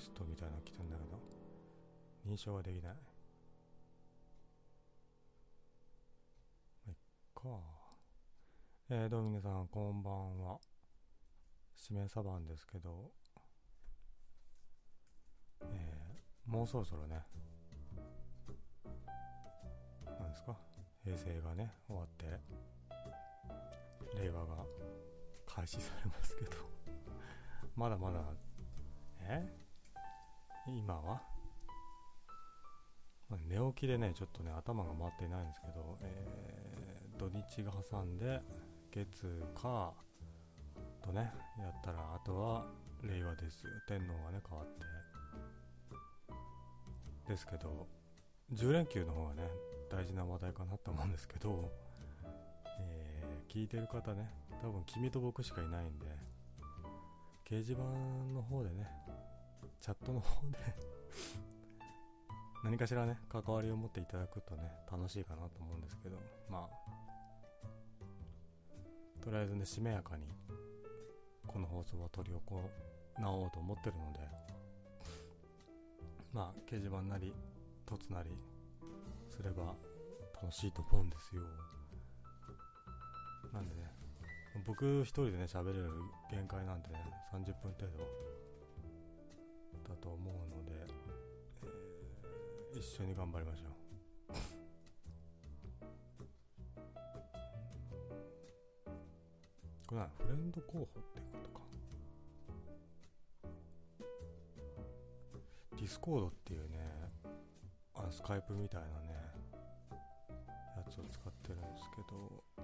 ストみたいなの来てんだけど認証ができない。まいっか。えー、どうも皆さんこんばんは。指名サバンですけどえー、もうそろそろねなんですか？平成がね終わって令和が開始されますけど。まだまだえ今は？寝起きでねちょっとね頭が回っていないんですけど、えー、土日が挟んで月火とねやったらあとは令和です天皇がね変わって。ですけど10連休の方がね大事な話題かなと思うんですけど、えー、聞いてる方ね多分君と僕しかいないんで掲示板の方でねチャットの方で 何かしらね関わりを持っていただくとね楽しいかなと思うんですけどまあとりあえずねしめやかにこの放送は執り行おうと思ってるのでまあ掲示板なり凸なりすれば楽しいと思うんですよ。なんでね僕一人でね喋れる限界なんでね30分程度。だと思うので、えー、一緒に頑張りましょう。これはフレンド候補っていうことか。ディスコードっていうねあのスカイプみたいなねやつを使ってるんですけど、え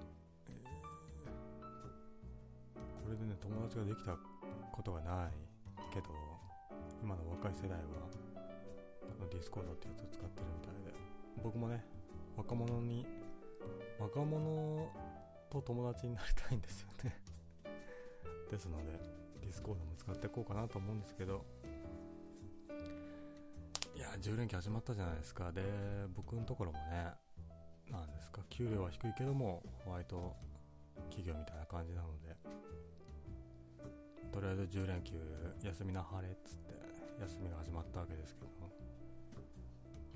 ー、これでね友達ができたことがないけど今の若い世代はこのディスコードってやつを使ってるみたいで。僕もね若者に若者と友達になりたいんですよね。ですのでディスコードも使っていこうかなと思うんですけど。いや10連休始まったじゃないですか。で僕のところもねなんですか給料は低いけどもホワイト企業みたいな感じなので。とりあえず10連休休みなはれっつって休みが始まったわけですけど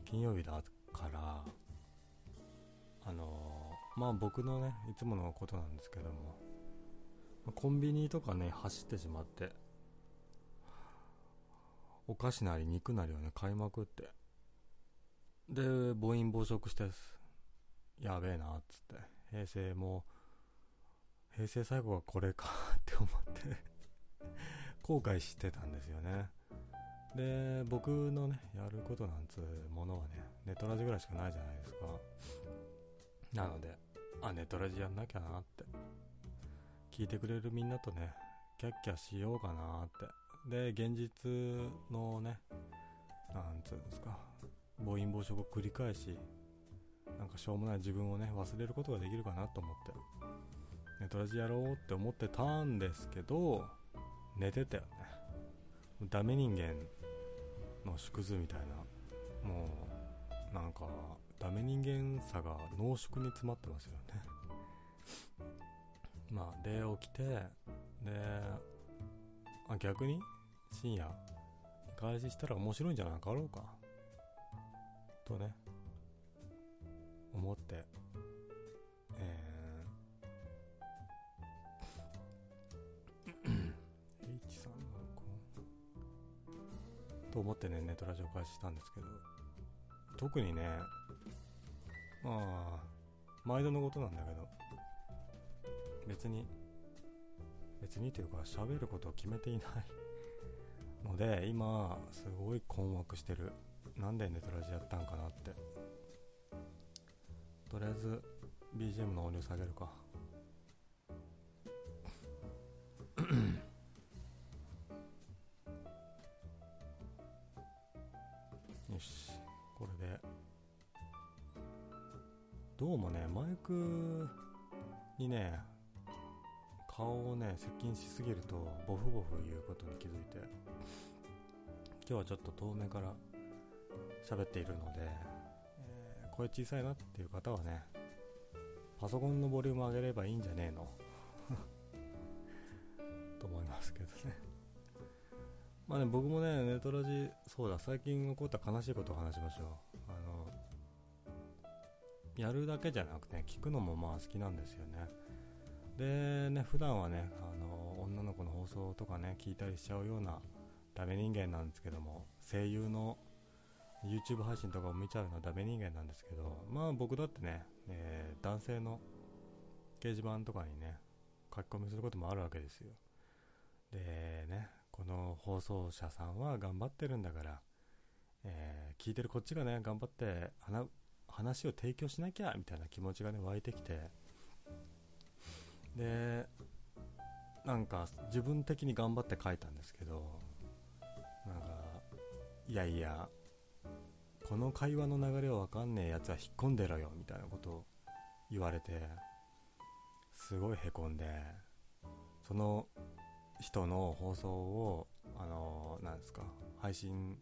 金曜日だからあの、まあ僕のねいつものことなんですけどもコンビニとかね走ってしまってお菓子なり肉なりをね買いまくってで暴飲暴食してやべえなっつって平成も平成最後はこれかって思って 後悔してたんですよね。で僕のねやることなんつうものはねネトラジぐらいしかないじゃないですか。なのであネトラジやんなきゃなって。聞いてくれるみんなとねキャッキャしようかなって。で現実のねなんつうんですか暴飲暴食を繰り返しなんかしょうもない自分をね忘れることができるかなと思ってネトラジやろうって思ってたんですけど寝てたよね。ダメ人間の縮図みたいな。もうなんかダメ人間さが濃縮に詰まってますよね。まあで起きてであ逆に深夜開始したら面白いんじゃなかろうか。とね思って。と思ってねネトラジオ開始したんですけど特にねまあ毎度のことなんだけど別に別にというか喋ることを決めていない ので今すごい困惑してる。なんでネトラジやったんかなって。とりあえず BGM の音量下げるか。どうもねマイクにね顔をね接近しすぎるとボフボフ言うことに気づいて今日はちょっと遠目から喋っているので、えー、声小さいなっていう方はねパソコンのボリューム上げればいいんじゃねえの？と思いますけどね。まあね僕もねネトラジそうだ最近起こった悲しいことを話しましょう。やるだけじゃなくて、ね、聞くのもまあ好きなんですよね。でね普段はねあの女の子の放送とかね聞いたりしちゃうようなダメ人間なんですけども声優の YouTube 配信とかを見ちゃうのはダメ人間なんですけどまあ僕だってね、えー、男性の掲示板とかにね書き込みすることもあるわけですよ。でねこの放送者さんは頑張ってるんだから、えー、聞いてるこっちがね頑張って話を提供しなきゃみたいな気持ちがね湧いてきて。でなんか自分的に頑張って書いたんですけどなんかいやいやこの会話の流れを分かんねえやつは引っ込んでろよみたいなことを言われてすごいへこんでその人の放送をあのー、なんですか配信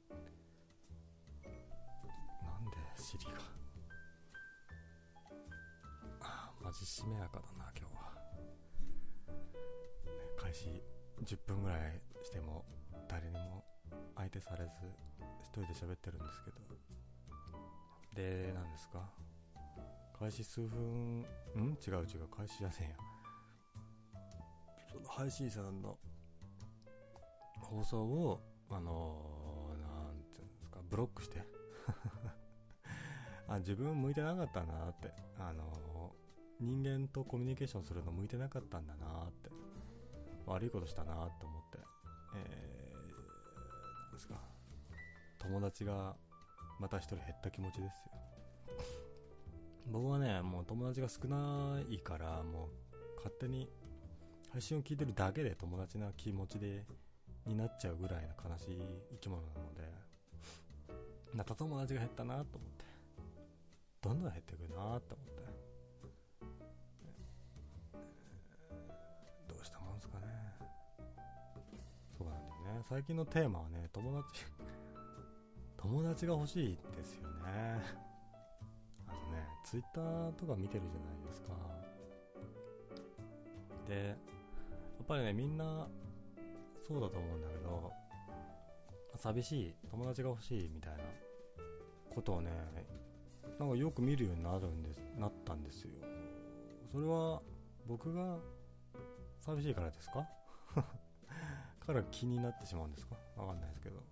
なんでシリが。しめやかだな今日は、ね、開始10分ぐらいしても誰にも相手されず一人で喋ってるんですけど。で何ですか？開始数分ん？違う違う開始じゃねえや。その配信者さんの放送をあのー、なんていうんですかブロックして。あ自分向いてなかったなってあのー、人間とコミュニケーションするの向いてなかったんだなって。悪いことしたなって思って。えー、なんですか。友達がまた一人減った気持ちですよ。僕はねもう友達が少ないからもう勝手に配信を聞いてるだけで友達な気持ちでになっちゃうぐらいの悲しい生き物なのでまた友達が減ったなと思って。どんどん減っていくなと思って。最近のテーマはね友達友達が欲しいですよね。あのねツイッターとか見てるじゃないですか。でやっぱりねみんなそうだと思うんだけど寂しい友達が欲しいみたいなことをねなんかよく見るようになるんですなったんですよ。それは僕が寂しいからですか？から気になってしまうんですか？わかんないですけど。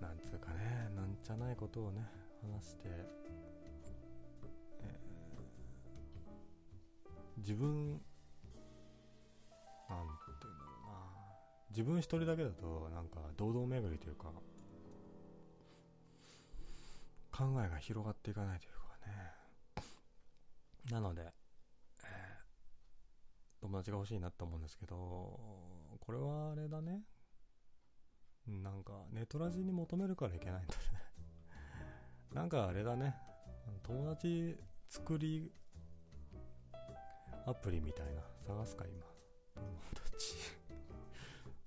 なんつうかねなんちゃないことをね話して、えー、自分なんていうんだろうな。自分一人だけだとなんか堂々巡りというか考えが広がっていかないというかね。なので、友達が欲しいなと思うんですけどこれはあれだね。なんかネトラジに求めるからいけないんだね。なんかあれだね。友達作りアプリみたいな。探すか今。友達。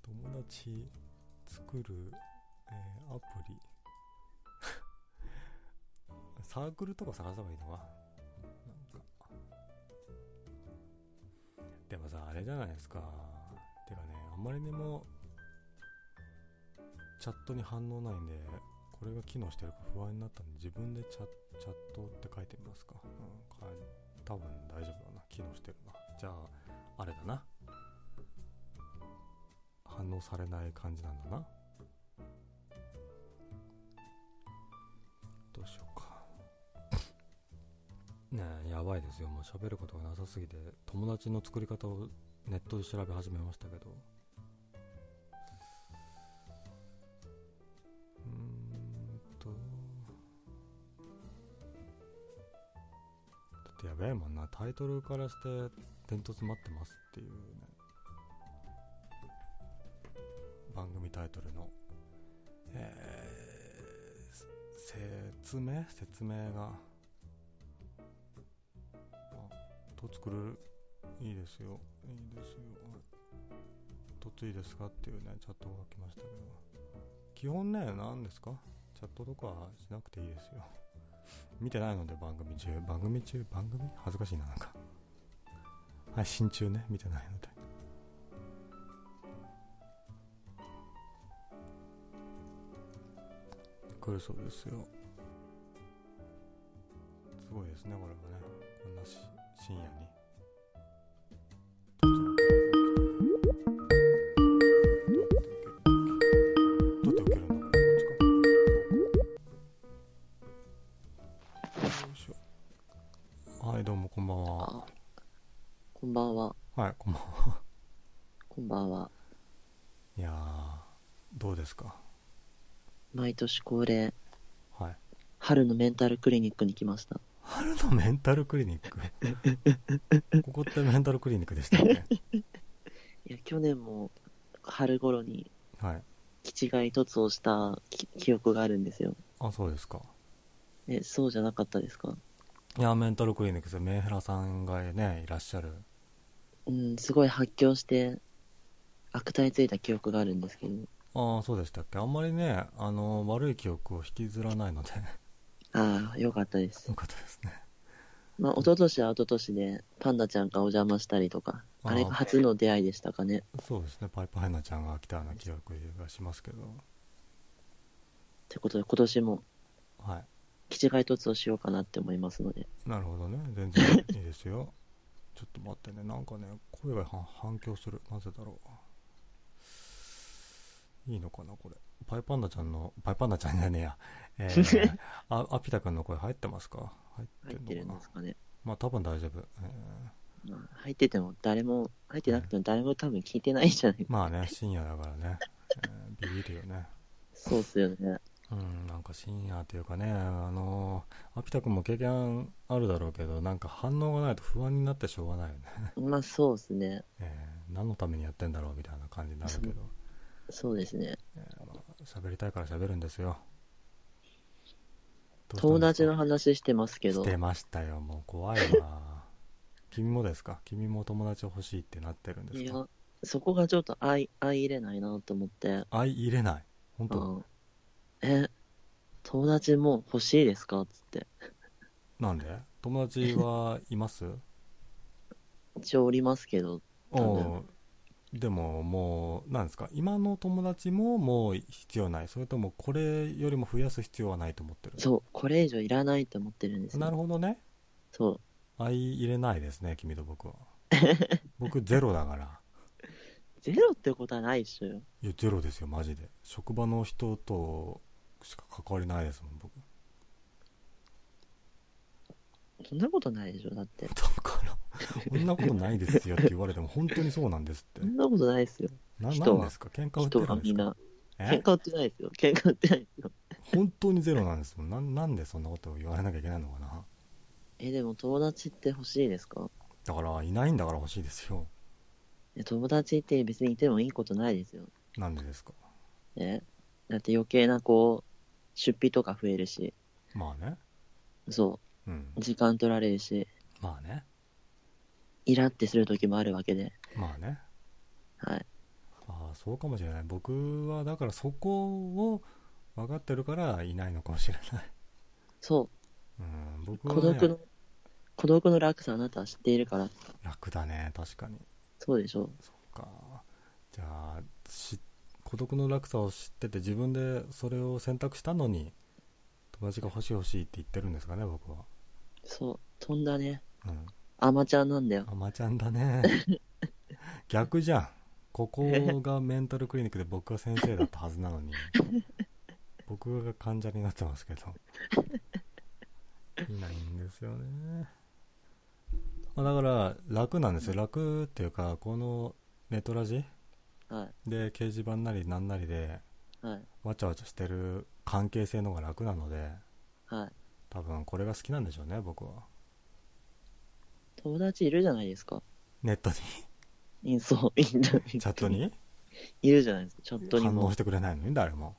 友達作る、えー、アプリ。サークルとか探せばいいのかでもさあれじゃないですか。てかねあんまりにもチャットに反応ないんでこれが機能してるか不安になったんで自分でチャチャットって書いてみますか、うん、多分大丈夫だな。機能してるな。じゃああれだな。反応されない感じなんだな。どうしよう。ねやばいですよ。もう喋ることがなさすぎて友達の作り方をネットで調べ始めましたけど。うんと。だってやべえもんな。タイトルからして伝突待ってますっていうね。番組タイトルの、えー、説明？説明が、と作る？いいですよ。いいですよ。とついですか？っていうねチャットが来ましたけど。基本ね何ですか？チャットとかしなくていいですよ。見てないので番組中。番組中？番組？恥ずかしいななんか。配信中ね？見てないので。くるそうですよ。すごいですねこれはね。こんなし深夜に。はいどうもこんばんは。あこんばんは。はいこんばんは。こんばんは。いやーどうですか？毎年恒例、はい。春のメンタルクリニックに来ました。春のメンタルクリニック？ここってメンタルクリニックでしたっけ？いや、去年も春頃にはい。気違い突をしたき記憶があるんですよ。あそうですか。え、そうじゃなかったですか？いやメンタルクリニックでメンヘラさんがねいらっしゃる。うん、すごい発狂して悪態ついた記憶があるんですけど。ああそうでしたっけ？あんまりねあの悪い記憶を引きずらないのでああ、よかったです。よ。かったですね。まあ、一昨年は一昨年でパンダちゃんがお邪魔したりとか、あれが初の出会いでしたかね。そうですね。パイパーヘナちゃんが来たような記憶がしますけど。ってことで今年もはい。気違い突をしようかなって思いますので。なるほどね。全然いいですよ。ちょっと待ってね。なんかね声が反反響する。なぜだろういいのかなこれ。パイパンダちゃんのパイパンダちゃんじゃねえや。えー、あアピタ君の声入ってますか？入入ってるんですかね。まあ多分大丈夫、えー。まあ入ってても誰も、入ってなくても誰も多分聞いてないじゃない。まあね深夜だからね、えービビるよね。そうっすよね。うんなんか深夜というかねあのーアピタ君も経験あるだろうけどなんか反応がないと不安になってしょうがないよね、まあそうっすね。えー何のためにやってんだろうみたいな感じになるけどそうですね。喋りたいから喋るんですよ。すか友達の話してますけど。し、てましたよ。もう怖いわ。君もですか？君も友達欲しいってなってるんですか？いや、そこがちょっと相、相入れないなと思って、相入れない？本当？うん。え、友達もう欲しいですか？つって。なんで？友達はいます？一応おりますけど、おうでももうなんですか今の友達ももう必要ないそれともこれよりも増やす必要はないと思ってる？そう、これ以上いらないと思ってるんですよ。なるほどねそう。相入れないですね君と僕は 僕ゼロだからゼロってことはないっしょよ。いやゼロですよマジで職場の人としか関わりないですもん僕そんなことないでしょだって。だからそんなことないですよって言われても本当にそうなんですって。そんなことないですよ。な人は。なんですか？喧嘩売って人るんですか？喧嘩売ってないですよ。喧嘩売ってないですよ。本当にゼロなんですもん。なんなんでそんなことを言われなきゃいけないのかな？え、でも友達って欲しいですか？だからいないんだから欲しいですよ。え友達って別にいてもいいことないですよ。なんでですか？え？だって余計なこう、出費とか増えるし、まあね。そう。ん。う、時間取られるし、まあねイラってする時もあるわけで、まあね。はい。ああそうかもしれない。僕はだからそこを分かってるからいないのかもしれない。そう、うん僕は、ね、孤独の、孤独の楽さあなたは知っているから、楽だね確かに。そうでしょ。そっか。じゃあし孤独の楽さを知ってて自分でそれを選択したのに友達が欲しい欲しいって言ってるんですかね僕は。そう、飛んだね。うんアマちゃんなんだよ。あまちゃんだね。逆じゃん。ここがメンタルクリニックで僕が先生だったはずなのに。僕が患者になってますけど。いないんですよね、まあ、だから楽なんですよ。楽っていうかこのネトラジはで掲示板なりなんなりでい、はい、わちゃわちゃしてる関係性の方が楽なのではい。多分これが好きなんでしょうね僕は友達いるじゃないですか。ネットにいそう、いる。チチャットに？いるじゃないですか。チャットにも反応し。てくれないのに？誰も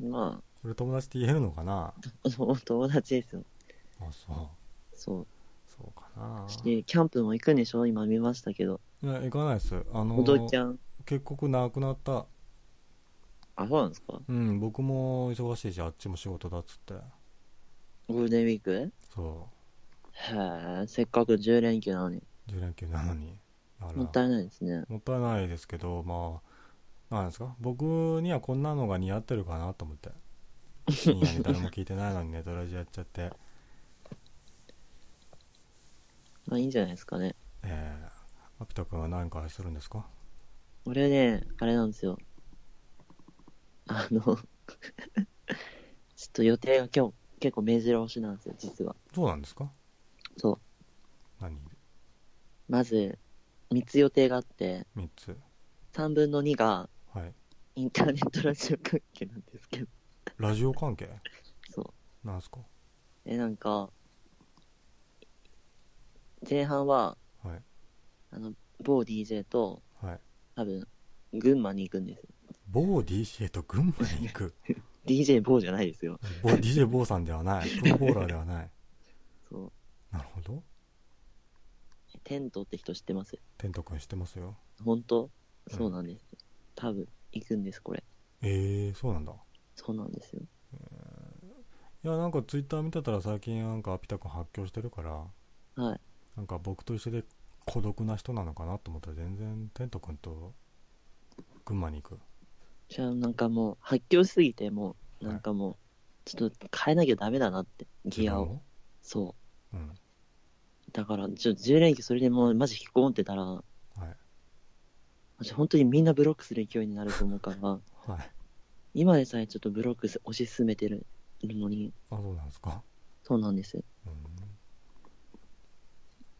まこれ友達って言えるのかな？あ、そう友達ですよ。あそうそう。そうかなしキャンプも行くんでしょ？今見ましたけど。いや行かないですあのおどちゃん。結局なくなったあ、そうなんですか？うん僕も忙しいしあっちも仕事だっつってゴールデンウィーク？そへえ、せっかく10連休なのに。う10連休なのにもったいないですね。もったいないですけどまあなんですか？僕にはこんなのが似合ってるかなと思って深夜に誰も聞いてないのにネトラジやっちゃって まあいいんじゃないですかね。えー、アピタ君は何かするんですか？俺ね、あれなんですよ。あの、ちょっと予定が今日結構目白押しなんですよ、実は。そうなんですか？そう。何？まず、3つ予定があって、3つ3分の2がはいインターネットラジオ関係なんですけど。ラジオ関係？そう。なんすか？え、なんか、前半は、はいあの、某 DJ と、はい多分、群馬に行くんですよ。某 DJ と群馬に行く？DJ 某じゃないですよ。某 DJ 坊さんではないプロボーラーではない。なるほどテントって人知ってます？テント君知ってますよ本当？うんそうなんです。多分、行くんです、これ。えー、そうなんだそうなんですよ。いやなんかツイッター見てたら最近なんかアピタ君発狂してるからはい。なんか僕と一緒で孤独な人なのかなと思ったら全然テント君と群馬に行くじゃあ、なんかもう、発狂しすぎて、もう、なんかもう、ちょっと変えなきゃダメだなって、ギアを？そう。うんだから、ちょ、10連休それでもう、マジ引きこもってたら、はい。マジ本当にみんなブロックする勢いになると思うから、はい。今でさえちょっとブロックす推し進めてるのに、あそうなんですか？そうなんです。よ。うん。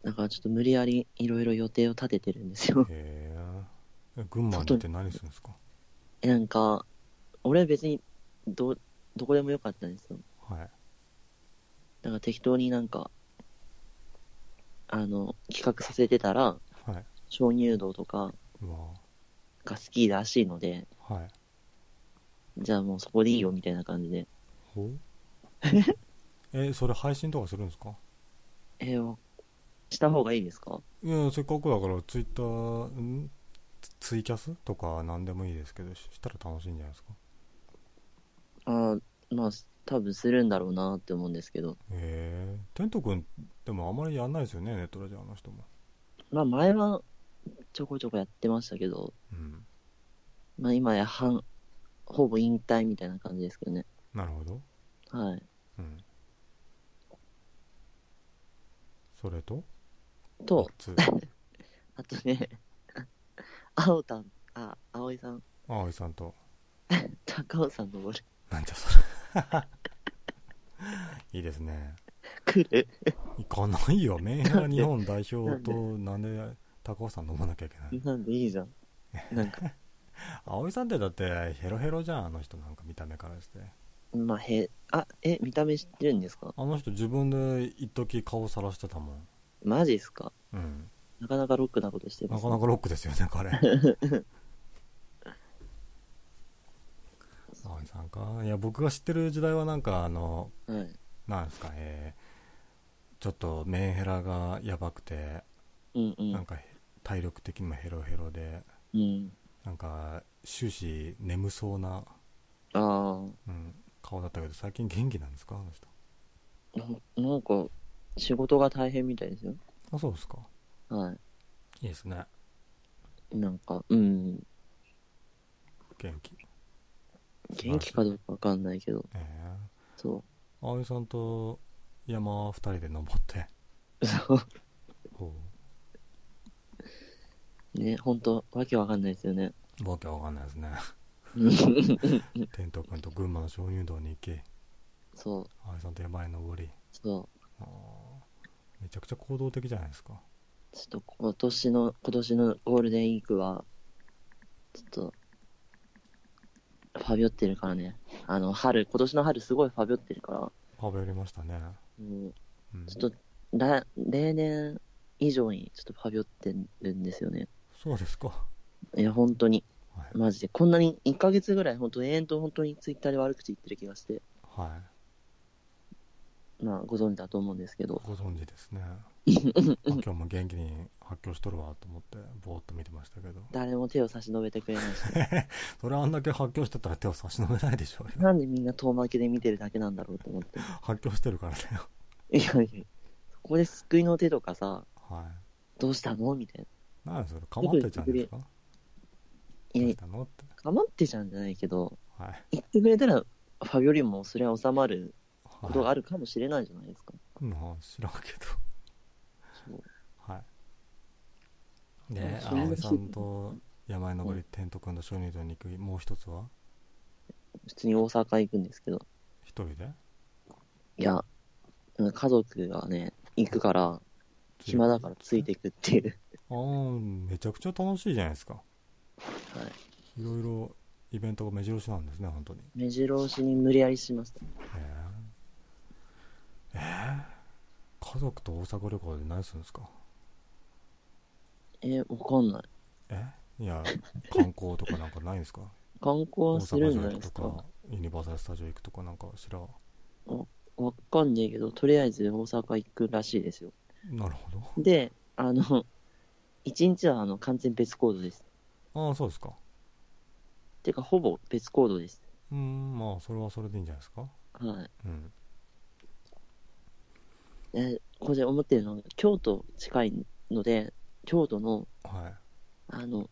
だからちょっと無理やりいろいろ予定を立ててるんですよ。へええ群馬って何するんですか？えなんか、俺別に、ど、どこでもよかったんですよ。はい。だから適当になんか、あの、企画させてたら、はい。鍾乳洞とかうわ。が好きらしいので、はい。じゃあもうそこでいいよみたいな感じで。ほう？えそれ配信とかするんですか？えーした方がいいですか？いやせっかくだからツイッターん？ツツイキャスとか何でもいいですけどししたら楽しいんじゃないですか？あーまあ、多分するんだろうなって思うんですけど。へえテント君でもあんまりやんないですよねネットラジオの人も。まあ前はちょこちょこやってましたけど、うんまあ今や半、ほぼ引退みたいな感じですけどね。なるほど。はい。うん。それと？と、つ あとね、青たん、あ、葵さん、葵さんと。高尾山登る。なんじゃそれいいですね。来る行かないよ。メンヘラ日本代表となんで高尾山飲まなきゃいけないなんでいいじゃん。なんか、葵さんってだってヘロヘロじゃんあの人なんか見た目からして。まあ、へ、あ、え、見た目知ってるんですか？あの人自分で一時顔さらしてたもん。マジっすか？うん。なかなかロックなことしてます、なかなかロックですよね彼 葵さんか？いや僕が知ってる時代はなんかあのはい。なんですかえーちょっとメンヘラがやばくてうんうん。なんか体力的にもヘロヘロでうん。なんか終始眠そうな、あうん、顔だったけど最近元気なんですか？あの人あ、ななんか、仕事が大変みたいですよ。あそうですかはいいですねい。なんか、うん。元気元気かどうかわかんないけど、えそえ葵さんと山二人で登って。う。そう。ほね、ほんと、わけわかんないですよね。うわけわかんないですね。うんテント君と群馬の鍾乳洞に行き。そう、葵さんと山に登り。そう。めちゃくちゃ行動的じゃないですか。ちょっと今年の、今年のゴールデンウィークは、ちょっと、ファビオってるからね。あの、春、今年の春すごいファビオってるから、パブやりましたね、もう、うん、ちょっと、ら例年以上にちょっとファビオってるんですよね。そうですかいや、本当に。はい、マジで。こんなに、1ヶ月ぐらい、本当永遠と本当にツイッターで悪口言ってる気がして、はいまあ、ご存知だと思うんですけど。ご存知ですね あ今日も元気に発狂しとるわと思ってぼーっと見てましたけど。誰も手を差し伸べてくれないし。それあんだけ発狂してたら手を差し伸べないでしょうよ。なんでみんな遠巻きで見てるだけなんだろうと思って。発狂してるからだよ。いやいや、そこで救いの手とかさ、はい。どうしたのみたいな。何それかまってちゃうんですか？いやかまって。ちゃうんじゃないけど、はい。言ってくれたらフファビオリンもそれは収まることがはあるかもしれないじゃないですか。い、まあ知らんけどそうはいでそういう葵さんと山へ登りテント君と鍾乳洞に行くもう一つは？普通に大阪行くんですけど、一人で？いや、うん家族がね、行くから、暇だからついていくっていう。ああめちゃくちゃ楽しいじゃないですか。はい。いろいろイベントが目白押しなんですね本当に。目白押しに無理やりしました。へええー。家族と大阪旅行で何するんですか？えー、わかんない。え？いや観光とかなんかないんですか？観光大はするんじゃないですか？かユニバーサル・スタジオ行くとかなんかしらわかんねえけど、とりあえず大阪行くらしいですよ。なるほどで、あの、一日はあの完全別行動です。ああそうですかてか、ほぼ別行動です。うーんまあそれはそれでいいんじゃないですか？はい。うんえこれ思ってるのが、京都近いので、京都の、はい。あの、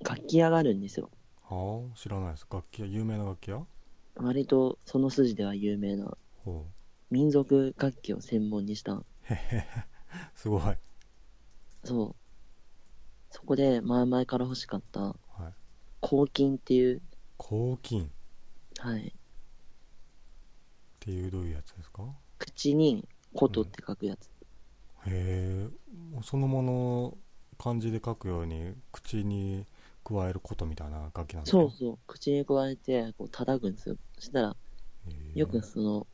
楽器屋があるんですよ。はあ知らないです。楽器屋有名な楽器屋？割とその筋では有名なほ民族楽器を専門にした、うへへへ。すごい。はいそう。そこで前々から欲しかった、抗菌っていう、抗菌っはい、ていうどういうやつですか？口に琴って書くやつ。へえ。そのもの漢字で書くように口に加えることみたいな楽器なんですかそうそう、口に加えて、こう叩くんですよ。そしたら、よくその、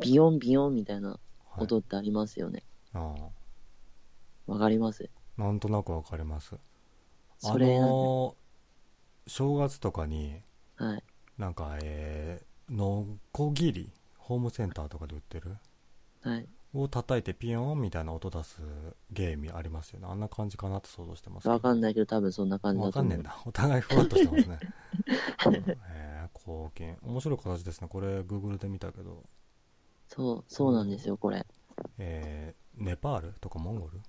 ビヨンビヨンみたいなはい音ってありますよね。あわかります？あなんとなくわかりますそれあのー正月とかにはい。なんかえー、のこぎりホームセンターとかで売ってるはい。を叩いてピヨーンみたいな音出すゲームありますよね。あんな感じかなって想像してますわかんないけど多分そんな感じだ。わかんねえんだお互いふわっとしてますね。へ え貢献。面白い形ですね。これ Google で見たけど。そう、そうなんですよ、これ。えー、ネパールとかモンゴル？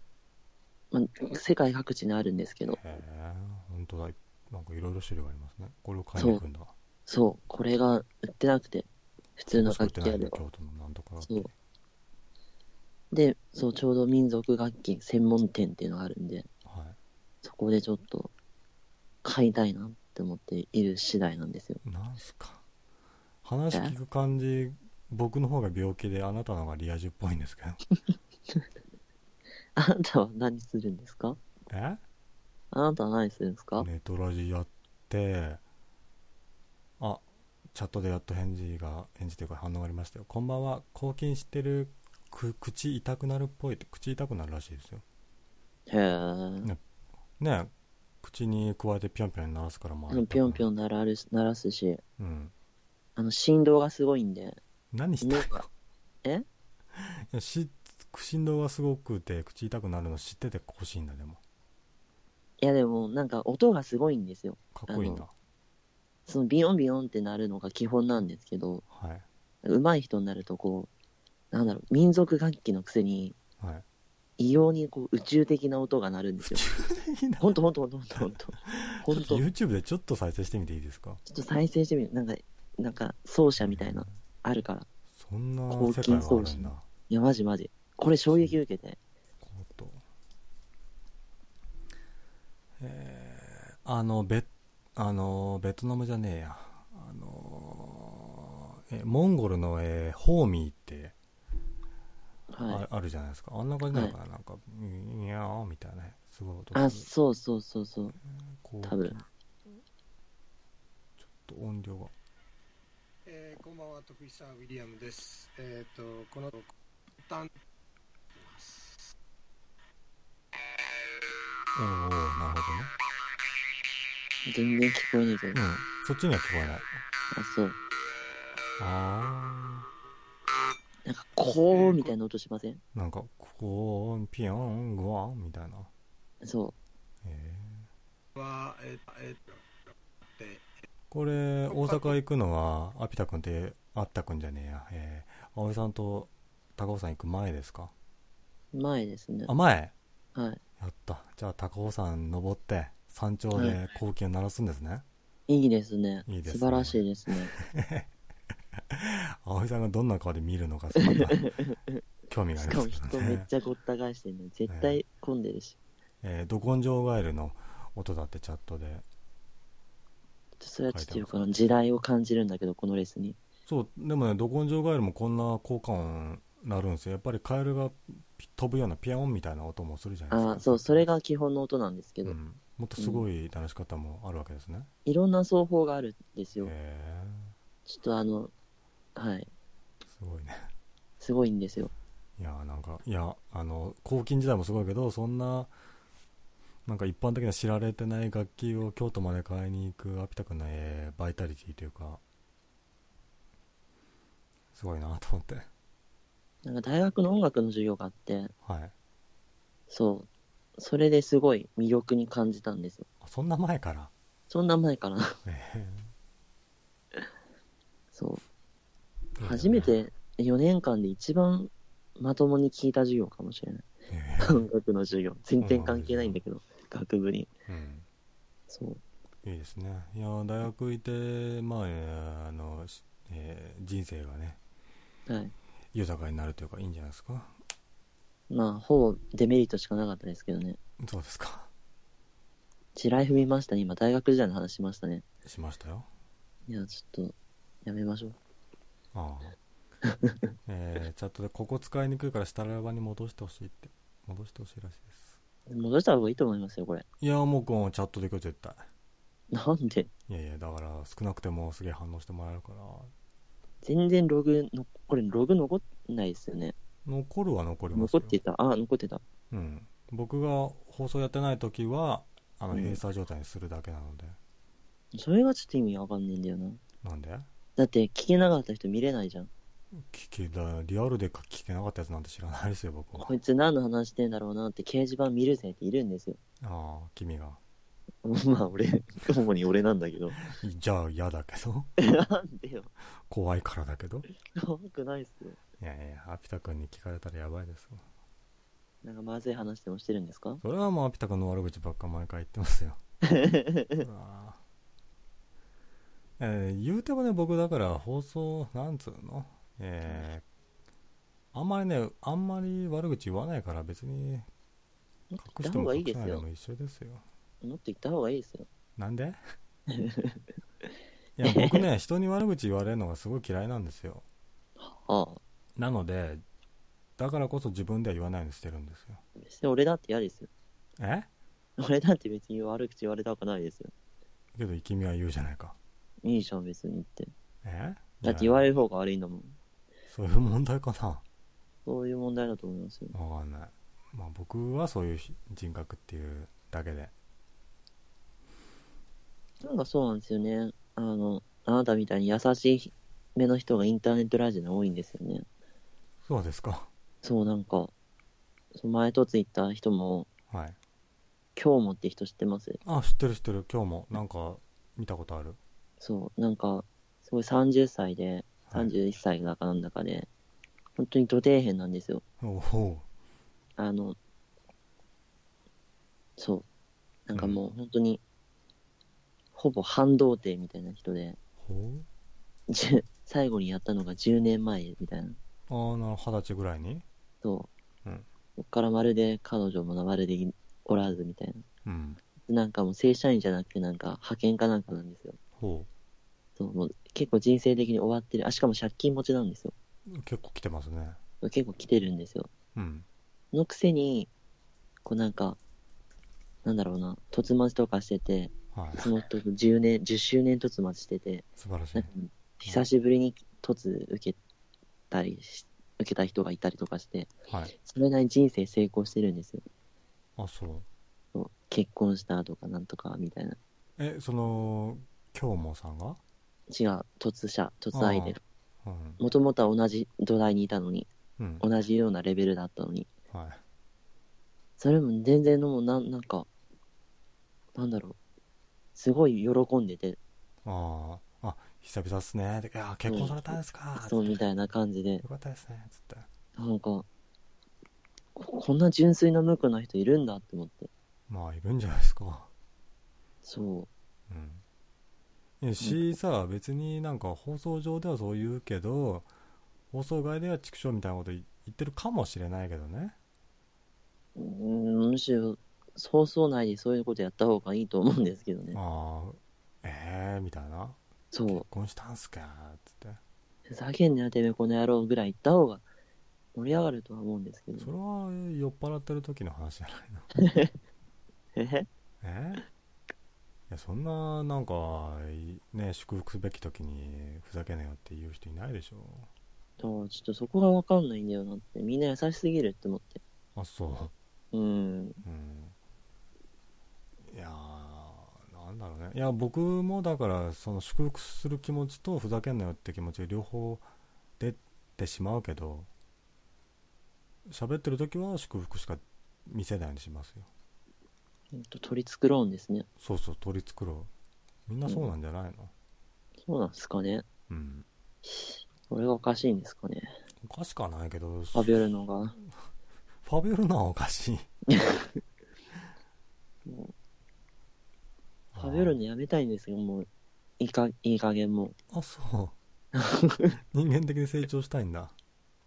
まあ、世界各地にあるんですけど、へえ本当だ。なんかいろいろ種類がありますね。これを買いに行くんだ。そう、これが売ってなくて、普通のしか売ってないん楽器屋で京都のなんとか楽器。そう。で、そう、ちょうど民族楽器専門店っていうのがあるんで、はそこでちょっと買いたいなって思っている次第なんですよ。いなんすか。話聞く感じ僕の方が病気であなたの方がリア充っぽいんですけど。あなたは何するんですか？え？あなたは何するんですか、ネトラジやってあチャットでやっと返事が返事というか反応がありましたよ。こんばんは。抗菌してるく口痛くなるっぽいって口痛くなるらしいですよ。へえ。ね。口に加えてぴょんぴょん鳴らすからまあぴょんぴょんん鳴らる鳴らすし、うん。あの、振動がすごいんで、何したいの？え？いやし振動がすごくて口痛くなるの知ってて欲しいんだでも。いやでも、なんか音がすごいんですよ。かっこいいんだそのビヨンビヨンってなるのが基本なんですけど、はい。上手い人になるとこう、なんだろう、民族楽器のくせに、はい異様にこう宇宙的な音が鳴るんですよ。いいな？ほんとほんとほんとほんと YouTube でちょっと再生してみていいですか？っと再生してみる。なんか、なんか、奏者みたいな、あるから。そんな抗世界があるんだいや、マジマジ。これ衝撃受けて。えー、あのベあのベトナムじゃねえやあのえモンゴルの、えーホーミーってはあ,、あるじゃないですか。あんな感じなのかな、なんかにゃーみたいな。すごいい。あ、音する。そうそうそうそう。こう多分。ちょっと音量が。えーこんばんは、徳井さん、ウィリアムです。えっ、と、この、タン、おおなるほどね。全然聞こえねえけど。あ、うん。そっちには聞こえない。そう。あなんか、こうみたいな音しません？あなんかこうピヨングワンみたいなそえーは、えーえーで、これ大阪行くのはアピタ君ってあったくんじゃねえやえー、葵さんと高尾さん行く前ですか？う。前ですねあ。前？はい。やったじゃあ高尾山登って山頂ではい後期を鳴らすんですね、いいですね。いいですね素晴らしいですね。葵さんがどんな顔で見るのかまた 興味があしかもりますけど人めっね、ちゃごった返してんの。絶対混んでるし。えー、ど根性ガエルの音だってチャットで。それはちょっとよくあの時代を感じるんだけど、このレースに。そうでもねど根性ガエルもこんな効果音なるんですよ。やっぱりカエルがピ飛ぶようなピアノンみたいな音もするじゃないですか。ああ、そう、それが基本の音なんですけど、うん、もっとすごい鳴らし方もあるわけですね、いろんな奏法があるんですよ。へちょっとあの、はい、えすごいね。すごいんですよ。いやーなんかいやあの黄金時代もすごいけどそんななんか一般的な知られてない楽器を京都まで買いに行くアピタ君の、えーバイタリティというかすごいなと思って。なんか大学の音楽の授業があって、はい。そう、それですごい魅力に感じたんですよ。あそんな前から？そんな前から、えそう、ー初めて4年間で一番まともに聞いた授業かもしれない。えー音楽の授業。全然関係ないんだけど、学部に。うんそう。いいですねいやー大学いてまあ、えーあの、しえー人生がねはい。豊かになるというかいいんじゃないですか？まあ、ほぼデメリットしかなかったですけどね。そうですか地雷踏みましたね。今、大学時代の話しましたね。しましたよいや、ちょっと、やめましょう。ああ えー、チャットでここ使いにくいから下ラバに戻してほしいって戻してほしいらしいです戻した方がいいと思いますよ、これ。いやもうこうチャットで行くよ絶対なんで？いやいやだから少なくてもすげえ反応してもらえるから全然ログの、これログ残んないですよね。残るは残りますよ残ってた。あ、残ってた。うん僕が放送やってない時はあのうん閉鎖状態にするだけなので、それがちょっと意味わかんねえんだよな。なんで？だって、聞けなかった人見れないじゃん。聞けだリアルで聞けなかったやつなんて知らないですよ僕はこいつ何の話してんだろうなって掲示板見るぜっているんですよ。ああ君が まあ、俺、主に俺なんだけど。じゃあ嫌だけどなんでよ。怖いからだけど怖くないっすよ。いやいやアピタ君に聞かれたらやばいですよなんかまずい話でもしてるんですか？それはもうアピタ君の悪口ばっか毎回言ってますよ えー言うてもね僕だから放送なんつうの？えーあんまりねあんまり悪口言わないから別に隠してた方がいも隠さないで。も一緒ですよもっと言った方がいいですよ。なんで？いや僕ね人に悪口言われるのがすごい嫌いなんですよああ。なのでだからこそ自分では言わないようにしてるんですよ別に俺だって嫌ですよ。え？俺だって別に悪口言われたくないですよ。けど君は言うじゃないかいいじゃん、別に言って。え？だって言われれる方が悪いんだもん。そういう問題かな？そういう問題だと思いますよ。わかんないまあ僕はそういう人格っていうだけでなんかそうなんですよね。あの、あなたみたいに優しい目の人がインターネットラジオに多いんですよね。そうですかそう、なんか、そう前とついた人も、はい今日もって人知ってます？あ知ってる知ってる今日もなんか見たことあるそう、なんか、すごい30歳で、はい31歳だかなんだかで、本当に土底辺なんですよ。あの、そう。なんかもう本当に、ほぼ半童貞みたいな人で、最後にやったのが10年前みたいな。うああなる二十歳ぐらいにそう。うんそっからまるで彼女もまるでおらずみたいうんな。なんかもう正社員じゃなくてなんか派遣かなんかなんですよ。ほそう、もう結構人生的に終わってる。あ、しかも借金持ちなんですよ。う結構来てますね結構来てるんですよ。うんそのくせに、こうなんか、なんだろうな、突待ちとかしてて、はいその人と10年、10周年突待ちしてて、素晴らしいなんか久しぶりに突受けたりし、受けた人がいたりとかして、はいそれなりに人生成功してるんですよ。あそうそう結婚したとかなんとかみたいな。えその今日もさんが？違う、突者、突愛で。うん。もともとは同じ土台にいたのに、うん。同じようなレベルだったのに、はい。それも全然のもうなん、なんか、なんだろう、すごい喜んでて、あああ久々っすね。でいや結婚されたんですか。そうみたいな感じで。よ、かったですね。つって。なんか、ここんな純粋な無垢な人いるんだって思って。まあいるんじゃないですか。そう。うん。えしさ別になんか放送上ではそう言うけど放送外では畜生みたいなこと言ってるかもしれないけどねうんむしろ、放送内でそういうことやった方がいいと思うんですけどね。ああええー、みたいなそう結。婚したんすかつってふざけんなよ、てめえこの野郎ぐらい言った方が盛り上がるとは思うんですけどそ。れは酔っ払ってる時の話じゃないの？え？へえ？いやそんななんかいね祝福すべき時にふざけんなよって言う人いないでしょそうちょっとそこがわかんないんだよなって。みんな優しすぎるって思って。あそううん。うんいやーなんだろうねいや僕もだからその祝福する気持ちとふざけんなよって気持ちが両方出てしまうけど喋ってる時は祝福しか見せないようにしますよほんと取り繕うんですね。そうそう取り繕うみんなそうなんじゃないの？そうなんですかね。うん俺がおかしいんですかね。おかしくはないけどファビオルのが。ファビオルの はおかしい もうファビオルのやめたいんですよ、もう。いいか、いい加減もあそう 人間的に成長したいんだ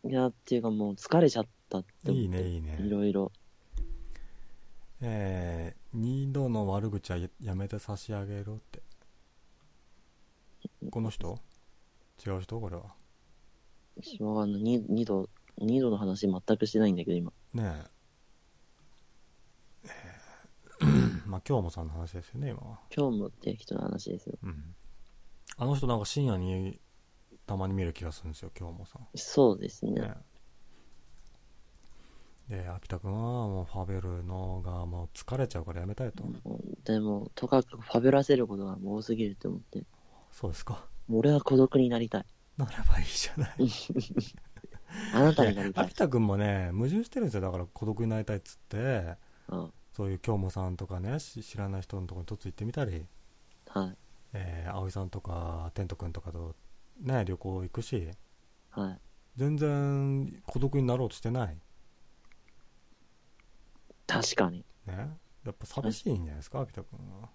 う。いや、っていうかもう疲れちゃったって思って。いいねいいねいろいろ。えー、二度の悪口はややめて差し上げろって。この人？違う人？これは。わかんない。に二度、二度の話全くしてないんだけど、今。ねえ。えー まあ今日もさんの話ですよね今は。今日もって人の話ですよ。うん。あの人なんか深夜にたまに見る気がするんですよ今日もさん。そうですね。ねでアピタ君はもうファベルのがもう疲れちゃうからやめたいと、でも、とかくファビュらせることがもう多すぎると思って。そうですか俺は孤独になりたい。なればいいじゃない あなたになりたいアピ。タ君もね矛盾してるんですよだから孤独になりたいっつってうん。そういう京もさんとかねし知らない人のところに突行ってみたり、はい。えー、葵さんとかテント君とかとね旅行行くしはい。全然孤独になろうとしてない確かに。ねやっぱ寂しいんじゃないですかアピタ君は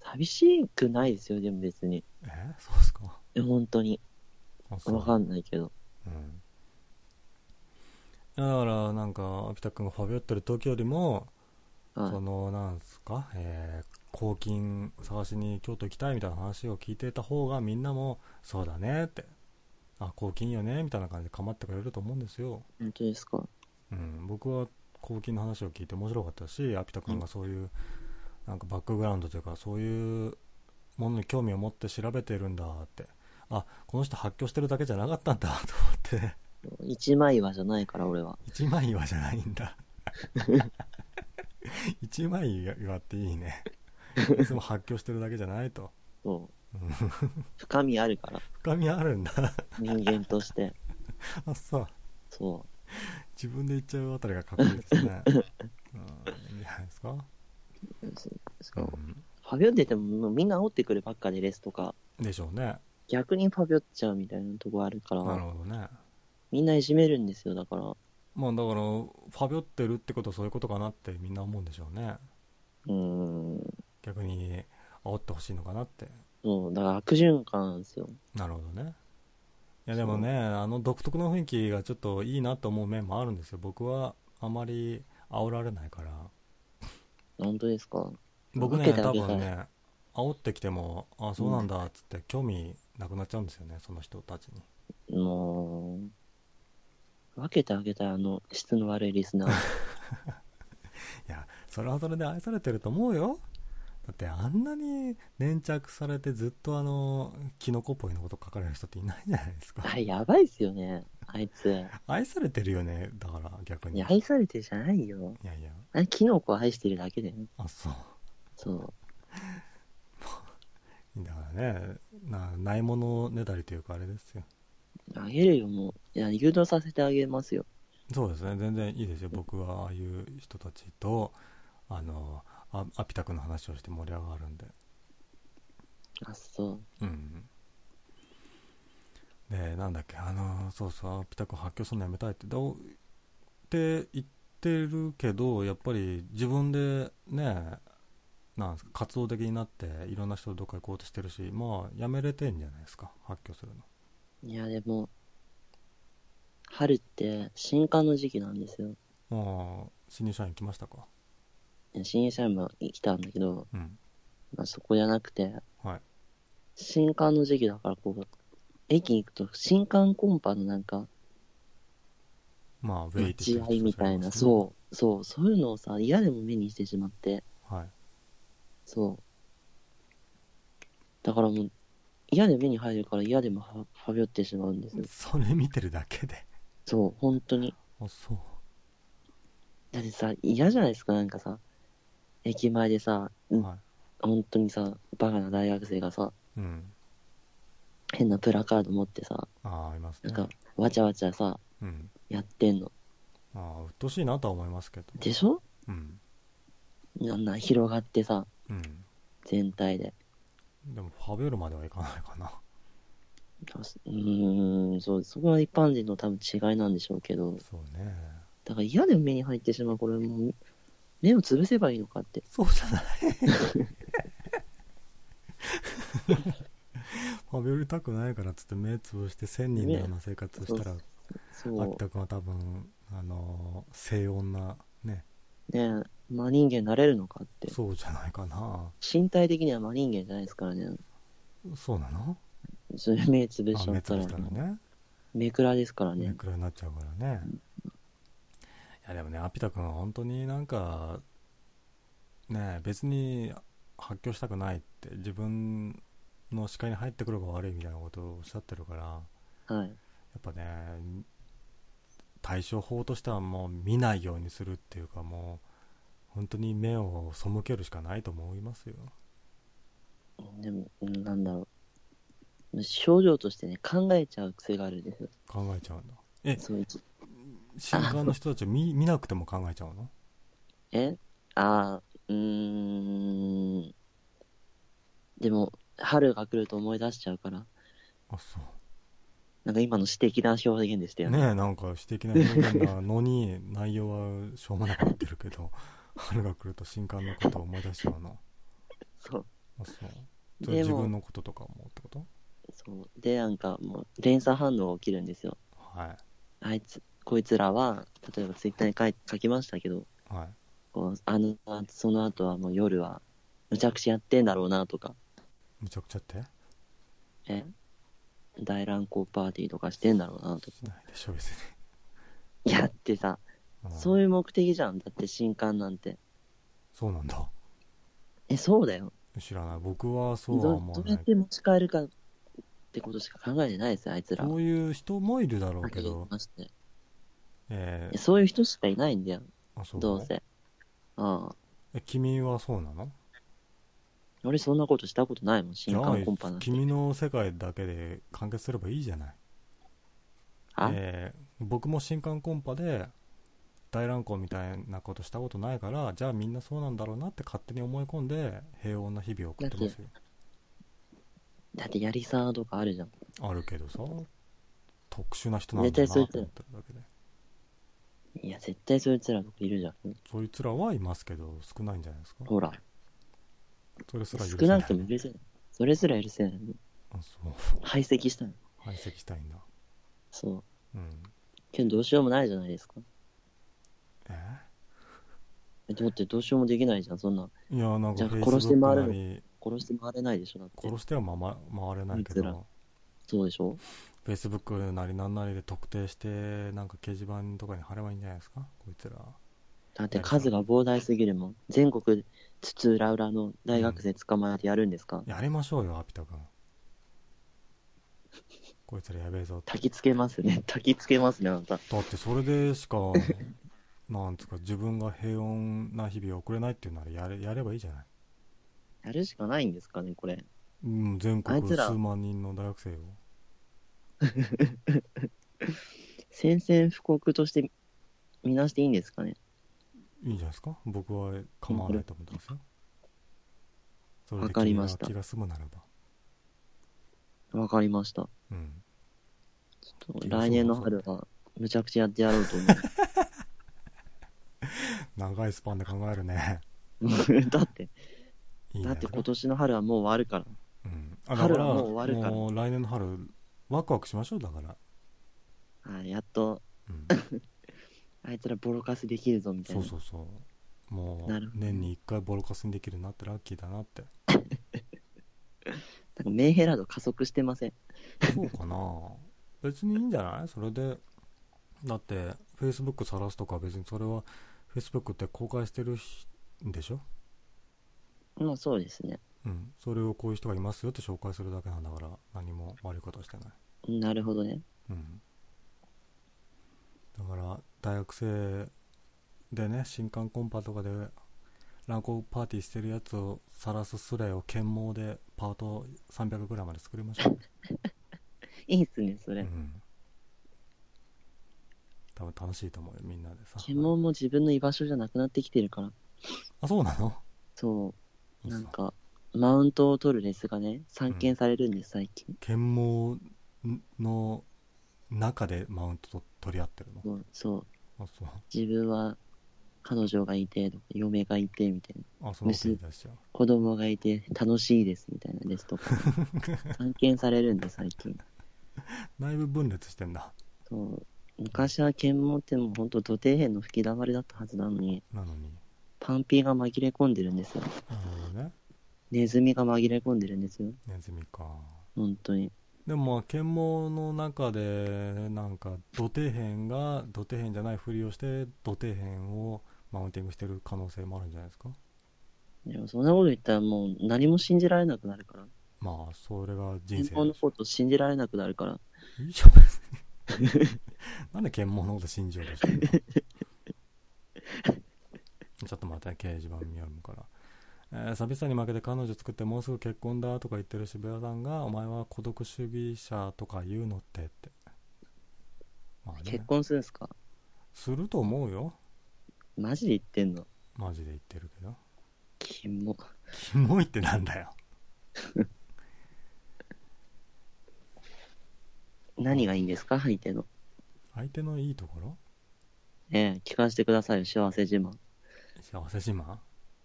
寂しくないですよ、でも別に。え？ーそうですかえ本当に。あそうわかんないけど。うんいやだからなんかアピタ君がファビオってる時よりもはいそ。のなんすか、えー、公金探しに京都行きたいみたいな話を聞いてた方がみんなもそうだねってあ公金よねみたいな感じで構ってくれると思うんですよ、本当ですか？うん、僕は公金の話を聞いて面白かったしアピタ君がそういうなんかバックグラウンドというかそういうものに興味を持って調べてるんだってあこの人発狂してるだけじゃなかったんだと思って一枚岩じゃないから、俺は。一枚岩じゃないんだ一枚岩っていいねいつも発狂してるだけじゃないとそう。深みあるから、深みあるんだ人間として。あそうそ 自分で言っちゃうあたりがかっこいいですね、うん、いいんじゃないですか、う。そうう。ん、ファビオって言ってもみんな煽ってくるばっかでレスとか、でしょうね逆にファビオっちゃうみたいなとこあるから、なるほどねみんないじめるんですよ、だから。まあだからファビョってるってことはそういうことかなってみんな思うんでしょうねうーん。逆に煽ってほしいのかなってそう、だから悪循環なんですよ。なるほどねいやでもねあの独特の雰囲気がちょっといいなと思う面もあるんですよ。僕はあまり煽られないから。本当ですか？僕ね多分ね煽ってきてもあそうなんだっつって興味なくなっちゃうんですよねその人たちに。もう、分けてあげたい、あの、質の悪いリスナー。いやそれはそれで愛されてると思うよだってあんなに粘着されてずっとあのキノコっぽいのこと書かれる人っていないじゃないですかあれ、やばいっすよね、あいつ。愛されてるよねだから逆にいや、愛されてるじゃないよ。いやいやあれ、キノコを愛してるだけでね。あそうそう。だからねなないものねだりというかあれですよあげるよ、もう。いや、誘導させてあげますよ。そうですね全然いいですよ僕はああいう人たちとあのあアピタ君の話をして盛り上がるんで。あ、そう。うん。でなんだっけ。あのそうそうアピタ君発狂するのやめたいって。どうって言ってるけどやっぱり自分でねなんですか活動的になっていろんな人とどっか行こうとしてるしまあやめれてんじゃないですか発狂するの。いや、でも、春って新刊の時期なんですよ。まあ新入社員来ましたか？新入社員も来たんだけど、うん。まあ、そこじゃなくて、はい。新刊の時期だから、こう、駅に行くと新刊コンパのなんか、まあウェイトして待合みたいな、うそう、そう、そういうのをさ、嫌でも目にしてしまって、はい。そう。だからもう、嫌で目に入るから嫌でもファファビョってしまうんですよ。それ見てるだけで。そう、本当に。あそう。だってさ、嫌じゃないですか、なんかさ、駅前でさ、うん。はい。本当にさ、バカな大学生がさ、うん。変なプラカード持ってさ、ああいますね。なんか、わちゃわちゃさ、うん。やってんの。ああうっとうしいなとは思いますけど。でしょ？うん。なんな、広がってさ、うん。全体で。でもファベルまではいかないかな。うーん、そう、そこは一般人の多分違いなんでしょうけど、そうね。だから嫌で目に入ってしまう、これもう、目を潰せばいいのかって。そうじゃないファベルたくないからっつって目つぶして1000人のような生活したらそう。秋田君は多分あのー静穏なねねえ、真人間になれるのかって。そうじゃないかな身体的には真人間じゃないですからね。そうなの？それ目潰しあちゃったら目つぶし、たらね目くらですから目ね。くらになっちゃうからねいやでもねアピタ君は本当になんかね別に発狂したくないって自分の視界に入ってくるが悪いみたいなことをおっしゃってるからはい。やっぱね対処法としてはもう見ないようにするっていうかもう本当に目を背けるしかないと思いますよでも、うんなんだろう。症状としてね、考えちゃう癖があるんですよ。考えちゃうんだえそう一新刊の人たちは見見なくても考えちゃうの？え？ああ、うーん。でも、春が来ると思い出しちゃうから。あそうなんか今の詩的な表現でしたよね。ねえなんか私的な表現なのに内容はしょうもなくなってるけど 春が来ると新刊のことを思い出しちゃうのそう。あそうそれ自分のこととかもってこと？そう。で、なんかもう、連鎖反応が起きるんですよ。はいあいつ、こいつらは、例えばツイッターに書い書きましたけど、はい。こうあの、その後はもう夜は、むちゃくちゃやってんだろうなとか、むちゃくちゃって？え？大乱行パーティーとかしてんだろうなとか。しないでしょ別に。いやってさ、そういう目的じゃん。だって新刊なんて。そうなんだ。え、そうだよ。知らない。僕はそうはど思わない。どうやって持ち帰るかってことしか考えてないですよ、あいつら。そういう人もいるだろうけど。ましてえー。えそういう人しかいないんだよ、あそう。どうせ。ああ。え君はそうなの？俺そんなことしたことないもん、新刊コンパなんて。君の世界だけで完結すればいいじゃない。あ、えー僕も新刊コンパで大乱行みたいなことしたことないからじゃあみんなそうなんだろうなって勝手に思い込んで平穏な日々を送ってますよ。だってやりさとかあるじゃん。あるけどさ特殊な人なんだなと思ってるだけでいや、絶対そいつらいるじゃん。そいつらはいますけど少ないんじゃないですか？ほら。それすら許少せなないくとも許せない。それすら許せない。あそう排斥したの。排斥したいんだそう。うんけどどうしようもないじゃないですか。え？えだってどうしようもできないじゃん、そんな。いやなんじゃあかフェイスブック殺して回るのなり殺して回れないでしょ、だって。殺してはまま回れないけこいつらどそうでしょ？フェイスブックなりなんなりで特定してなんか掲示板とかに貼ればいいんじゃないですか？こいつら。だって数が膨大すぎるもん。全国津々浦々の大学生捕まえてやるんですか、やりましょうよアピタ君。こいつらやべえぞって。焚きつけますね。焚きつけますね、あなた。だってそれでしか なんつうか自分が平穏な日々を送れないっていうならやれやればいいじゃない。やるしかないんですかね、これ。うん全国数万人の大学生を宣戦布告として見なしていいんですかね？いいんじゃないですか？僕は構わないと思ってますよ。それでわかりました。君が気が済むならば。わかりました。うん。ちょっと来年の春は、むちゃくちゃやってやろうと思 長いスパンで考えるね。う。だって、いいんだってじゃないですか今年の春はもう終わるから。うん、あ春はだからもう終わるから。もう来年の春ワクワクしましょうだから、あやっと、うん、あいつらボロカスできるぞ、みたいな。そうそうそう。もう年に1回ボロカスにできるなってラッキーだなって。なんかメンヘラ度加速してません？そうかな。別にいいんじゃない？それで。だって Facebook 晒すとか別にそれは Facebook って公開してるんでしょ？まあそうですね。うんそれをこういう人がいますよって紹介するだけなんだから何も悪いことはしてないなるほどね。うんだから大学生でね新刊コンパとかで乱交パーティーしてるやつを晒すスレを剣網でパート 300g まで作りましょう、いいっすね、それ。うん、多分楽しいと思うよみんなでさ獣も自分の居場所じゃなくなってきてるから。あそうなの？そう。なんか、マウントを取るレスがね、散見されるんです、最近。剣網の中でマウントと取り合ってるの？そうそう。あそう自分は彼女がいてとか、嫁がいてみたいな。あそのこと言い出しちゃう子供がいて楽しいですみたいなレスとか。散見されるんで、最近。内部分裂してんだそう。昔は剣門ってもうほんと土底辺の吹き溜まりだったはずなのに、なのにパンピーが紛れ込んでるんですよ。なるほどねネズミが紛れ込んでるんですよ。ネズミか本当に。でもまあ剣網の中でなんか土底辺が土底辺じゃないふりをして土底辺をマウンティングしてる可能性もあるんじゃないですか？でもそんなこと言ったらもう何も信じられなくなるから。まあそれが人生剣門のこと信じられなくなるから。いいじゃん別になんで剣網のこと信じようとしてるの？ちょっと待って掲示板見読むからえー、寂しさに負けて彼女作ってもうすぐ結婚だとか言ってる渋谷さんがお前は孤独主義者とか言うのってって。まあね。結婚するんすか？すると思うよ。マジで言ってんの？マジで言ってるけど。キモ。キモいってなんだよ。何がいいんですか？相手の。相手のいいところ？ええ聞かせてくださいよ、幸せ自慢。幸せ自慢？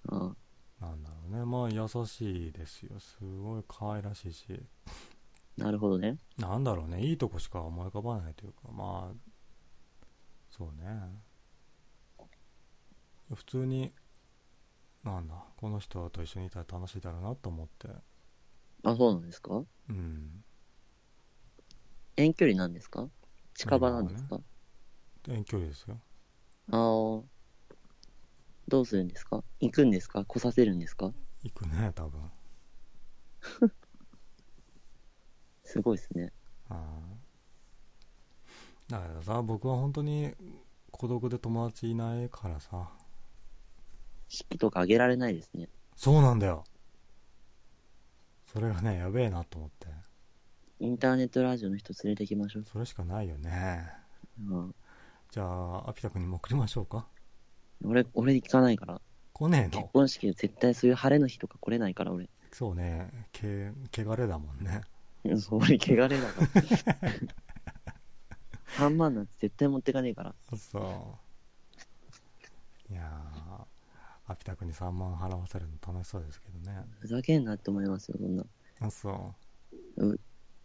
あなんだろうね。まあ優しいですよ。すごい可愛らしいし。なるほどね。なんだろうね。いいとこしか思い浮かばないというか。まあそうね。普通になんだこの人と一緒にいたら楽しいだろうなと思って。あ、そうなんですか？うん。遠距離なんですか？近場なんですか、遠距離ですよ。ああ。どうするんですか？行くんですか？来させるんですか？行くね多分。すごいですね。あだからさ僕は本当に孤独で友達いないからさ。式とかあげられないですね。そうなんだよ。それがねやべえなと思って。インターネットラジオの人連れてきましょう。それしかないよね。うん、じゃあアピタ君にも送りましょうか俺、俺行かないから。結来ねえの？婚式絶対そういう晴れの日とか来れないから俺。そうねけ汚れだもんねうんそう俺、汚れだから。3万なんて絶対持ってかねえから。そういやーアピタ君に3万払わせるの楽しそうですけどねふざけんなって思いますよ、そんな。あそ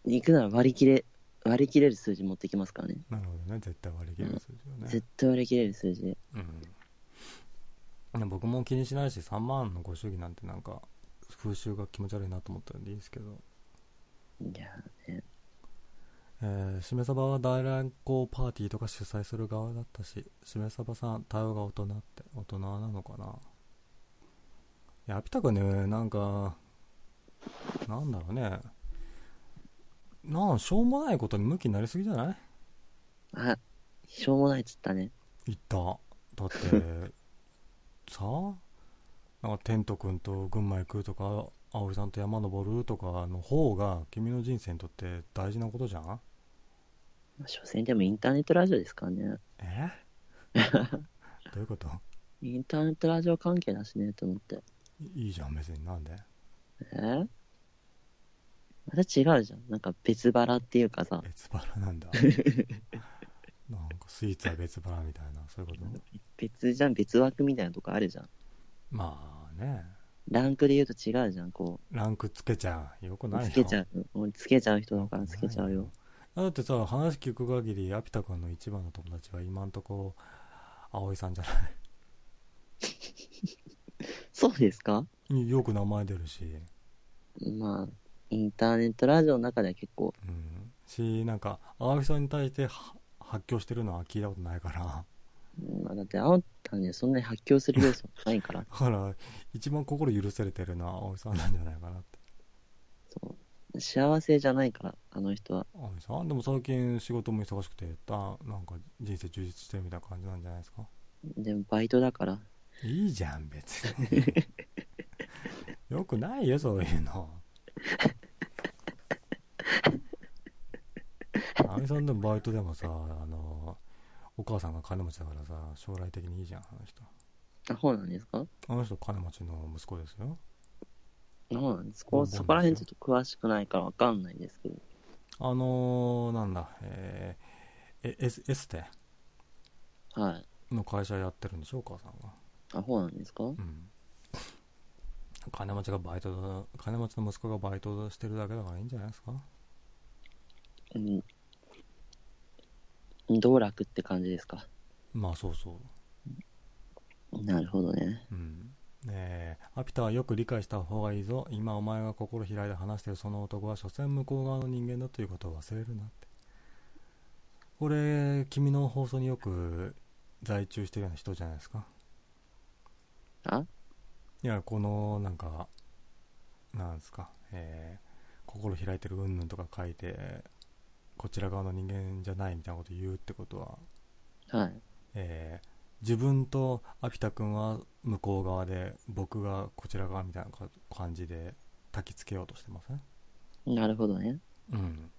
行くなら割り切れ、割り切れる数字持ってきますからね。うなるほどね絶対割り切る数字をね絶対割り切れる数字で。うんね僕も気にしないし3万のご祝儀なんてなんか風習が気持ち悪いなと思ったんでいいですけど。いやーね。えー、しめさばは大乱交パーティーとか主催する側だったししめさばさん対応が大人って大人なのかな。いやアピタ君ねなんかなんだろうね。なんしょうもないことに向きになりすぎじゃない？あ、しょうもないっつったね。言った。だって さなんかテント君と群馬行くとか葵さんと山登るとかの方が君の人生にとって大事なことじゃん？まあ所詮でもインターネットラジオですからね。え？どういうこと？インターネットラジオ関係だしね、と思って。いいいじゃん別になんで？え？また違うじゃん。なんか別腹っていうかさ、別腹なんだ なんかスイーツは別腹みたいなそういうこと？別じゃん、別枠みたいなとこあるじゃん。まあねランクで言うと違うじゃん、こランクつけちゃう。よくう。ないよ。つけちゃう。つけちゃう人だからつけちゃうよ。だってさ、話聞く限り、アピタ君の一番の友達は今んとこ、葵さんじゃな そうですか？いよく名前出るし。まあ、インターネットラジオの中では結構、うん。し、なんか、葵さんに対しては発狂してるのは聞いたことないから。まあ、だって、青田ね、そんなに発狂する要素ないから。だから、一番心許されてるのは葵さんなんじゃないかなって。そう。幸せじゃないから、あの人は。葵さんでも最近仕事も忙しくて、だなんか人生充実してるみたいな感じなんじゃないですか？でも、バイトだから。いいじゃん、別に。よくないよ、そういうの。あみさんでもバイトでもさ、あの、お母さんが金持ちだからさ、将来的にいいじゃん、あの人。あ、そうなんですか？あの人金持ちの息子ですよ。そうなんですボンボンですよこそこら辺ちょっと詳しくないからわかんないんですけど。あのー、なんだ、えー、えエスエステ？はい。の会社やってるんでしょ、お母さんが。あ、そうなんですか？うん。金持ちがバイトだ、金持ちの息子がバイトしてるだけだからいいんじゃないですか？うん。道楽って感じですか？まあそうそう。なるほどね。うん。ねえ、アピタはよく理解した方がいいぞ。今お前が心開いて話してるその男は所詮向こう側の人間だということを忘れるなって。これ、君の放送によく在中してるような人じゃないですか。あ？いや、この、なんか、なんですか、えー心開いてるうんぬんとか書いて、こちら側の人間じゃないみたいなこと言うってことは、はい。えー自分とアピタ君は向こう側で僕がこちら側みたいなか感じで焚きつけようとしてません？なるほどね。うん。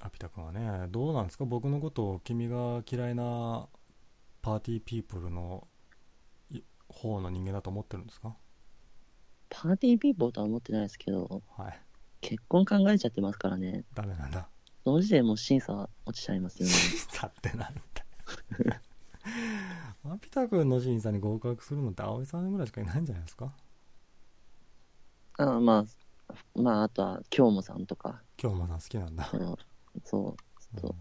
アピタ君はねどうなんですか？僕のことを君が嫌いなパーティーピープルのい方の人間だと思ってるんですか？パーティーピーポーとは思ってないですけど、はい結婚考えちゃってますからね。ダメな。んだその時点でもう審査落ちちゃいますよね。審査ってなんだよ。アピタ君の審査に合格するのって葵さんぐらいしかいないんじゃないですか？あまあ、まあ、あとは、京もさんとか、今日もさん好きなんだ。そのそう、そう。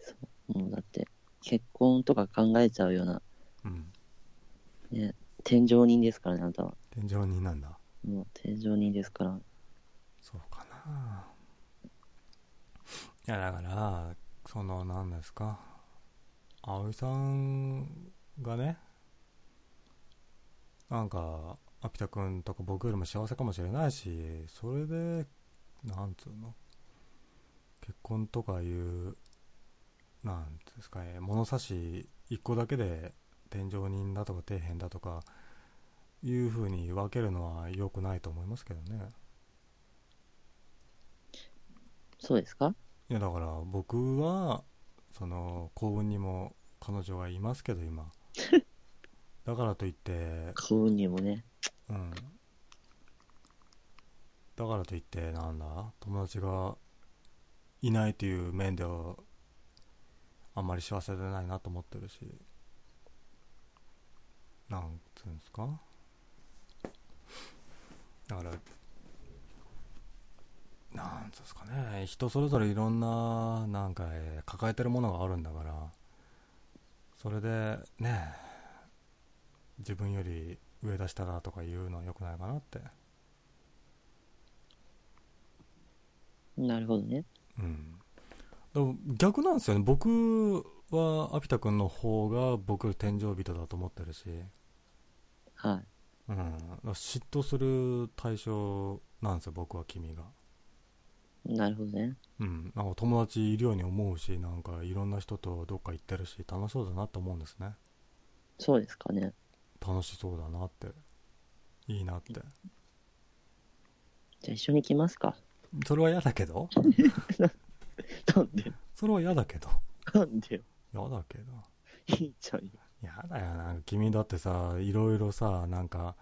そう、もうだって、結婚とか考えちゃうような、うん。ね、天井人ですからね、あなたは。天井人なんだもう天井人ですから。そうかな。いやだからその何ですか。葵さんがねなんかアピタ君とか僕よりも幸せかもしれないしそれでなんつうの。結婚とかいうなんていうんですかね物差し一個だけで天井人だとか底辺だとかいう風に分けるのは良くないと思いますけどね。そうですか？いやだから僕はその幸運にも彼女がいますけど今。だからといって幸運にもね。うん。だからといってなんだ友達がいないという面ではあんまり幸せでないなと思ってるし。なんつうんですか？だからなんですかね。人それぞれいろんななんか、えー抱えてるものがあるんだからそれでね自分より上だ下だとか言うのは良くないかなって。なるほどね。うん。でも逆なんですよね。僕はアピタ君の方が僕天井人だと思ってるし、はい。うん、嫉妬する対象なんですよ僕は君が。なるほどね。うん、なんか友達いるように思うしなんかいろんな人とどっか行ってるし楽しそうだなって思うんですね。そうですかね。楽しそうだなって。いいなって。じゃあ一緒に行きますか。それは嫌だけど？なんで？それは嫌だけど。なんでよ。嫌だけど。いいじゃんよ。嫌だよなんか君だってさいろいろさなんか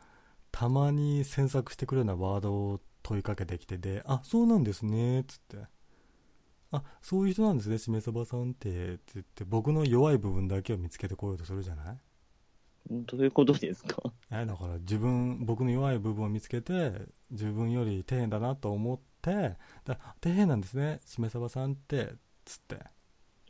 たまに詮索してくるようなワードを問いかけてきてで「あそうなんですね」っつって。あそういう人なんですねしめさばさんってって言って。僕の弱い部分だけを見つけてこようとするじゃない？んどういうことですか？えだから自分僕の弱い部分を見つけて自分より底辺だなと思ってだ底辺なんですねしめさばさんってつって。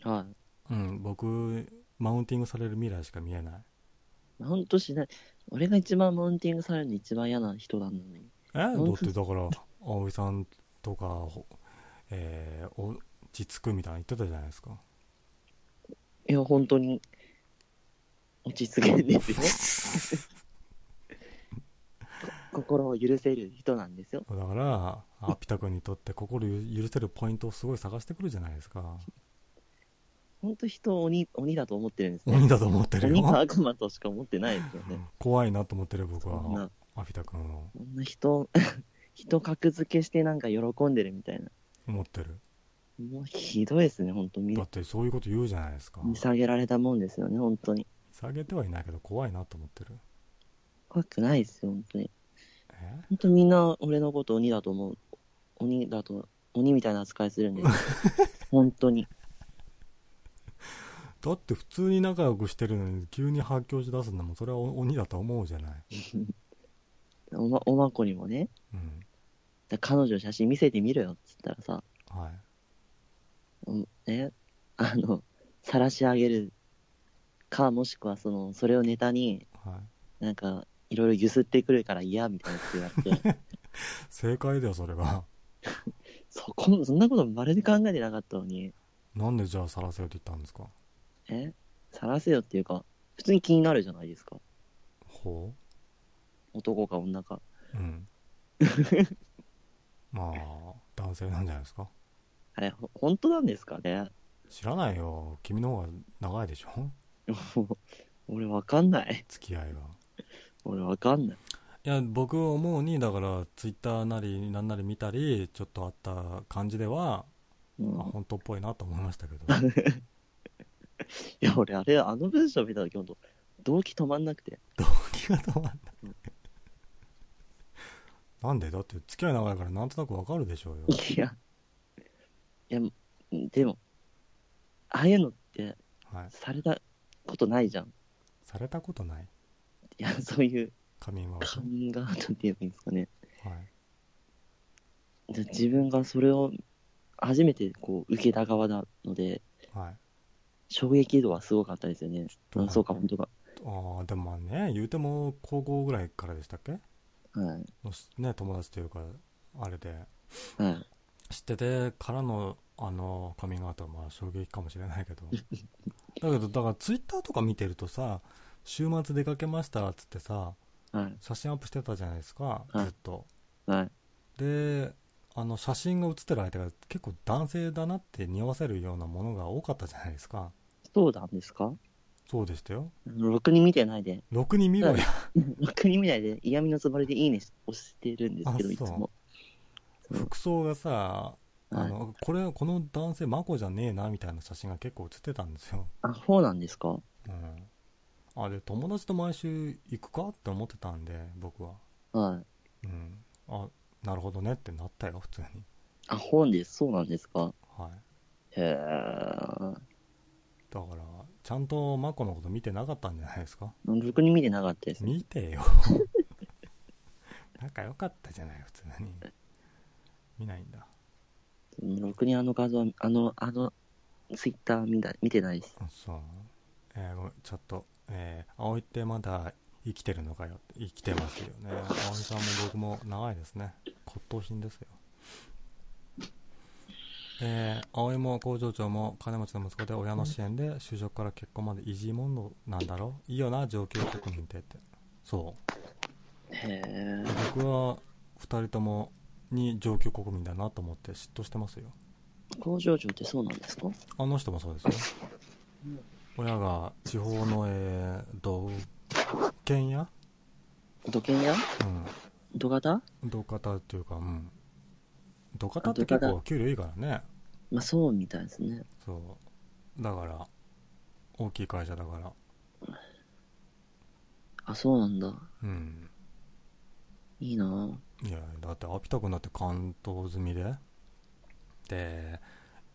はうん僕マウンティングされる未来しか見えないい。マウントしない。俺が一番マウンティングされるの一番嫌な人なのに。え？だ当ってだから葵さんとかほえー、落ち着くみたいなの言ってたじゃないですかいや、本当に、落ち着けんですよ。心を許せる人なんですよ。だからあピタ君にとって心許せるポイントをすごい探してくるじゃないですか本当人を鬼、鬼だと思ってるんですね。鬼だと思ってる鬼かよ悪魔としか思ってないですよね。怖いなと思ってる僕は、アピタ君をそんな人、人格付けしてなんか喜んでるみたいな。思ってるもうひどいですね、本当見だってそういうこと言うじゃないですか見下げられたもんですよね、本当に。下げてはいないけど怖いなと思ってる怖くないですよ、本当に。え？本当みんな俺のこと鬼だと思う。鬼だと、鬼みたいな扱いするんです。本当に。だって普通に仲良くしてるのに急に発狂し出すんだもんそれは鬼だと思うじゃない。おま、おまこにもね、うん。だ彼女の写真見せてみろよっつったらさ、はい。うんね、あの、晒し上げるか、もしくはその、それをネタに、はい。なんか、いろいろ揺すってくるから嫌みたいなって言われて、正解だよそれが そこも、そんなことまるで考えてなかったのに、なんでじゃあさらせよって言ったんですか？え？晒せよっていうか、普通に気になるじゃないですか。ほ男か女か。ううん。まあ男性なんじゃないですか？あれ、ほ本当なんですかね？知らないよ。君の方が長いでしょ？も う俺わかんない。付き合いが俺わかんない。いや僕思うにだからツイッターなりなんなり見たりちょっとあった感じでは、うん。あ本当っぽいなと思いましたけど いや、俺、あれ、あの文章見たとき、ほんと、動機止まんなくて。動機が止まんない。なんで？だって付き合い長いからなんとなくわかるでしょうよ。いや、いや、でも、ああいうのって、はい。されたことないじゃん。いされたことない？や、そういう、カミングアウトカミングアウトって言えばいいんですかね。はい。で自分がそれを、初めて、こう、受けた側なので、はい衝撃度はすごかったですよね。とうん、そうか、本当か。ああでもまあね言うても高校ぐらいからでしたっけ？はい。ね友達というかあれではい。知っててからのあのカミングアウトはまあ衝撃かもしれないけど だけどだからツイッターとか見てるとさ週末出かけましたっつってさはい。写真アップしてたじゃないですかはいずっとはい。であの写真が写ってる相手が結構男性だなって匂わせるようなものが多かったじゃないですかそうなんですか？そうでしたよ。ろくに見てないで、ろくに見ろよ ろくに見ないで、嫌味のつもりでいいね押してるんですけど、いつも。服装がさあはい。のこれこの男性マコじゃねえなみたいな写真が結構写ってたんですよ、あ、そうなんですか？うん、あれ友達と毎週行くかって思ってたんで僕は。はい。うん。あなるほどねってなったよ普通に。あ、本です。そうなんですか？はい。へー。だからちゃんとマコのこと見てなかったんじゃないですか？ろくに見てなかったです。見てよ。仲良かったじゃない普通に。見ないんだ。ろくにあの画像、あの、あの、ツイッター見た見てないです。あそう。えーごめんちょっとえー、葵ってまだ生きてるのかよ生きてますよね。葵さんも僕も長いですね。骨董品ですよえー、葵も工場長も金持ちの息子で親の支援で就職から結婚までイージーモンドなんだろいいよな上級国民って。ってそう。へー。僕は2人ともに上級国民だなと思って嫉妬してますよ。工場長ってそうなんですか？あの人もそうですよ。親が地方のえー、土建屋？土建屋？うん。土方？土方っていうかうん。土方って結構給料いいからねまあそうみたいですね。そうだから大きい会社だからあ、そうなんだ。うんいいなぁ。いやだってアピタ君だって関東済みでで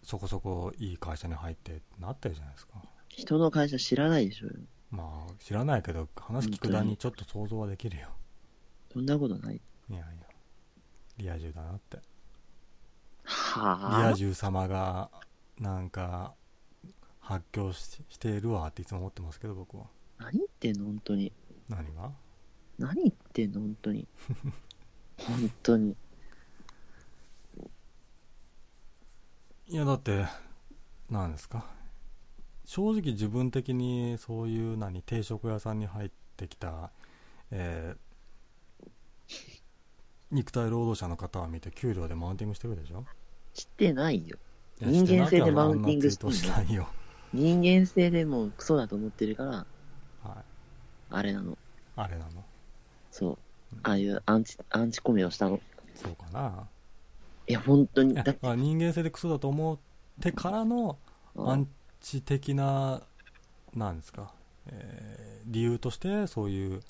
そこそこいい会社に入ってなってるじゃないですか人の会社知らないでしょ。まあ知らないけど話聞くだにちょっと想像はできるよそんなことない。いやいやリア充だなってリはア充様がなんか発狂ししているわっていつも思ってますけど僕は何言ってんの本当に。何が？何言ってんの本当に。本当に。いやだってなんですか？正直自分的にそういう何定食屋さんに入ってきた、えー肉体労働者の方を見て給料でマウンティングしてるでしょ？知ってないよ。人間性でマウンティングあんないよ人間性でもうクソだと思ってるから、はい。あれなの。あれなの？そう。ああいうアンチ、アンチコメをしたの。そうかな。いや、本当に。だって、まあ人間性でクソだと思ってからのあアンチ的ななんですか、えー理由としてそういう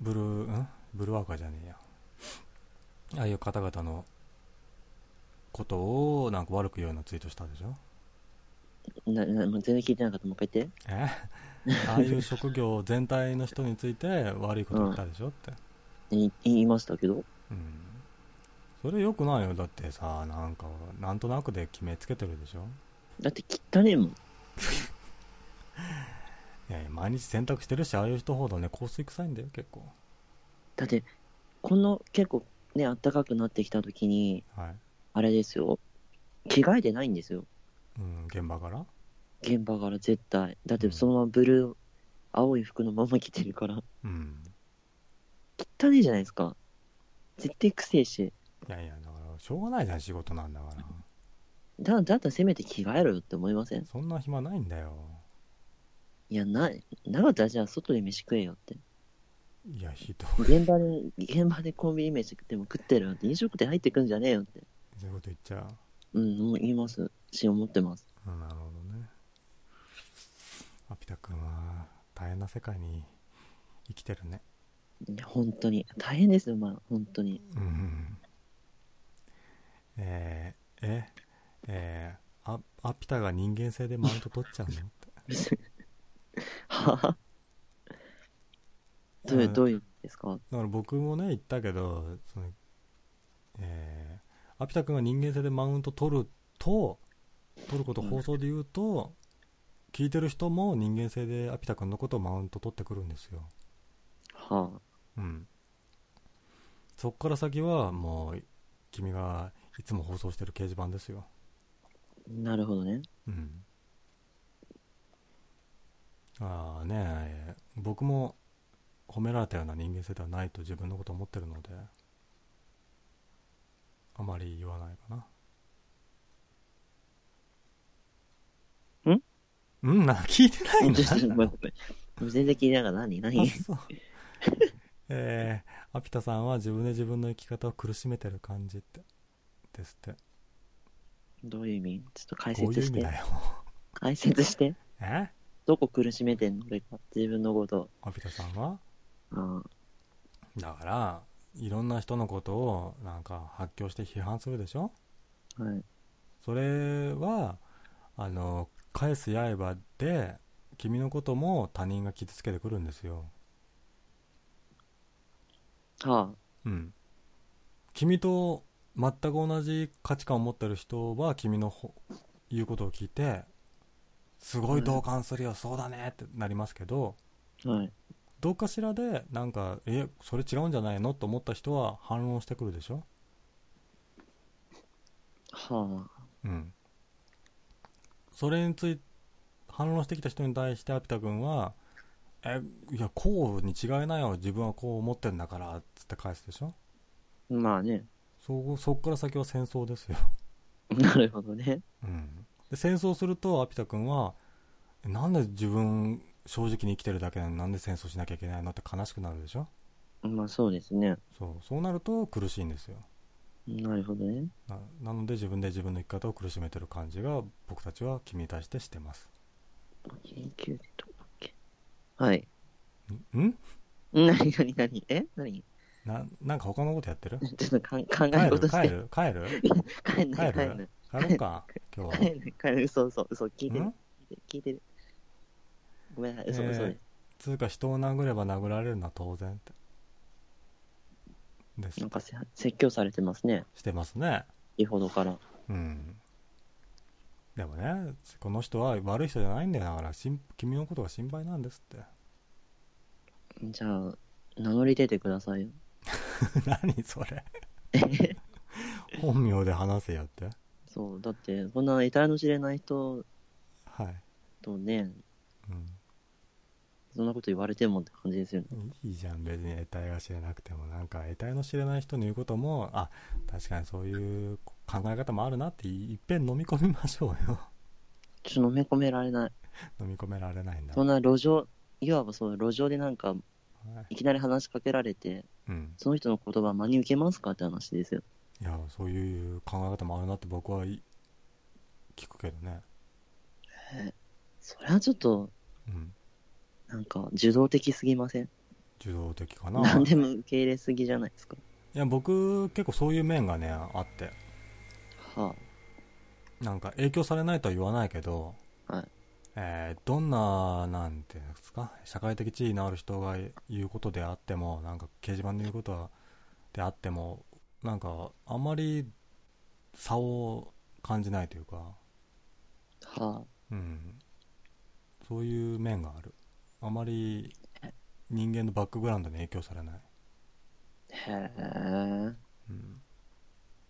ブルーん？ブルーワーカーじゃねえやああいう方々のことをなんか悪く言うようなツイートしたでしょ？なな全然聞いてなかった。もう一回言って。え？ああいう職業全体の人について悪いこと言ったでしょって、言い言いましたけど。うん、それ良くないよだってさなんかなんとなくで決めつけてるでしょ？だって汚ねえもん。いやいや毎日洗濯してるしああいう人ほどね香水臭いんだよ結構だって、この結構ね、暖かくなってきた時に、はい、あれですよ。着替えてないんですよ。うん、現場から？現場から絶対。だってそのままブルー、青い服のまま着てるから。うん汚ねえじゃないですか。絶対くせえし。いやいやだからしょうがないじゃん仕事なんだからだ、だったらせめて着替えろよって思いません？そんな暇ないんだよいや、な、なかったらじゃあ外で飯食えよって。いやひどい現場で、現場でコンビニ飯食っても食ってるよって。飲食店入ってくんじゃねえよって。そういうこと言っちゃうん、もう言います。し、思ってます。なるほどねアピタ君は大変な世界に生きてるねいや、本当に。大変ですよ、まあ、本当に。うんえー、ええー、あアピタが人間性でマウント取っちゃうの？ってはぁどういう、うん。どういうんですか？だから僕もね言ったけどその、えー、アピタ君が人間性でマウント取ると取ることを放送で言うと、聞いてる人も人間性でアピタ君のことをマウント取ってくるんですよ。はうん。そっから先はもう君がいつも放送してる掲示板ですよ。ぁなるほどね。うん。ああねえ僕も褒められたような人間性ではないと自分のこと思ってるのであまり言わないかな。ん？うん？なんか聞いてないちょっとの待って全然聞いてなかった。何？何 えー、アピタさんは自分で自分の生き方を苦しめてる感じってですって。どういう意味？ちょっと解こういう説して。意味だよ。解説して。え？どこ苦しめてんの？俺が。自分のこと。アピタさんは？あだからいろんな人のことをなんか発狂して批判するでしょ？あはい。それはあの返す刃で君のことも他人が傷つけてくるんですよはうん君と全く同じ価値観を持ってる人は君のほ言うことを聞いてすごい同感するよ、そうだねってなりますけどあ。はい。どっかしらでなんかえそれ違うんじゃないのと思った人は反論してくるでしょ？はうん、それについて反論してきた人に対してアピタ君は「えいやこうに違いないよ自分はこう思ってんだから」っつって返すでしょ？あ。まあね。そそっから先は戦争ですよ、なるほどね。うん、で戦争するとアピタ君は「えなんで自分正直に生きてるだけなのになんで戦争しなきゃいけないの?」って悲しくなるでしょ？まあそうですね。そうそうなると苦しいんですよなるほどね。ななので自分で自分の生き方を苦しめてる感じが僕たちは君に対してしてます研究でどこだっけはい。ん？ん？なになになにえ？なにな、なんか他のことやってる？ちょっとかん考帰え事して。る帰る？帰る？帰んない、帰る？帰んない。帰ろうか、今日帰んない、帰る。嘘、嘘、嘘。聞いては。るん？聞いてる。ごめんなさい、嘘、えー嘘です。つうか人を殴れば殴られるのは当然って。ですなん。かせ説教されてますね。してますね。先ほどから。うん。でもね、この人は悪い人じゃないんだよ。だから、しん君のことが心配なんですって。じゃあ、名乗り出てくださいよ。何それ。本名で話せよって。そう、だって、こんな得体の知れない人はい。とね、うん。そんなこと言われてもって感じですよね。いいじゃん別に得体が知れなくてもなんか得体の知れない人に言うこともあ確かにそういう考え方もあるなっていっぺん飲み込みましょうよちょっと飲み込められない。飲み込められないんだそんな路上、いわばそう、路上でなんか、はいいきなり話しかけられて、うん、その人の言葉真に受けますかって話ですよ。いやそういう考え方もあるなって僕はい聞くけどねそれはちょっと、うんなんか、受動的すぎません？受動的かな。何でも受け入れすぎじゃないですか？いや僕結構そういう面がねあって。はなんか影響されないとは言わないけど、はい。えーどんな、なんていうんですか、社会的地位のある人が言うことであっても、なんか掲示板で言うことはであっても、なんかあんまり差を感じないというか、あ、はうん、そういう面がある。あまり人間のバックグラウンドに影響されない。あ、へえ、うん、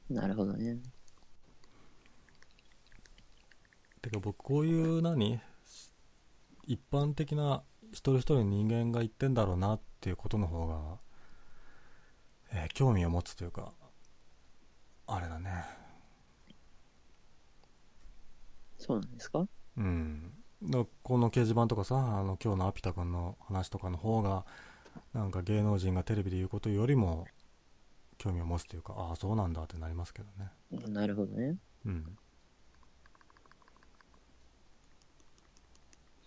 なるほどね。てか僕こういう何一般的な一人一人の人間が言ってんだろうなっていうことの方が、えー興味を持つというかあれだね。そうなんですか？うん。だこの掲示板とかさあの今日のアピタ君の話とかの方がなんか芸能人がテレビで言うことよりも興味を持つというかああそうなんだってなりますけどねなるほどね。うん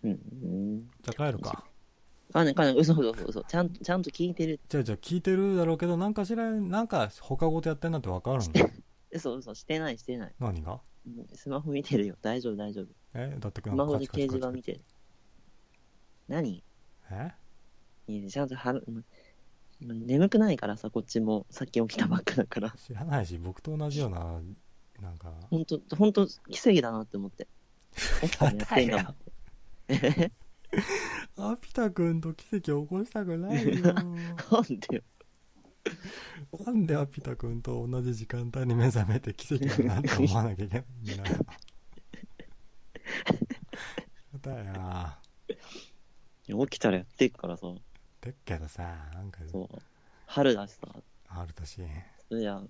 うん。うんじゃあ帰るかあ、ね、かね、嘘嘘嘘。ちゃんと、ちゃんと聞いてる。じゃあじゃあ聞いてるだろうけどなんかしらなんか他事やってんなってわかるんだ 嘘嘘。してないしてない。何が？うんスマホ見てるよ。大丈夫大丈夫。えだってスマホで掲示板見てる。何？え？いいちゃんとはる、うん眠くないからさ、こっちも。さっき起きたばっかだから。知らないし僕と同じようななんかほんと、ほんと、奇跡だなって思って。奥さんやってんだもん。アピタ君と奇跡起こしたくないよ なんでよ。なんでアピタ君と同じ時間帯に目覚めて奇跡だなって思わなきゃいけないんだよだよ起きたらやってっからさ。てっけどさなんかそう。春だしさ。ある年それじゃあ、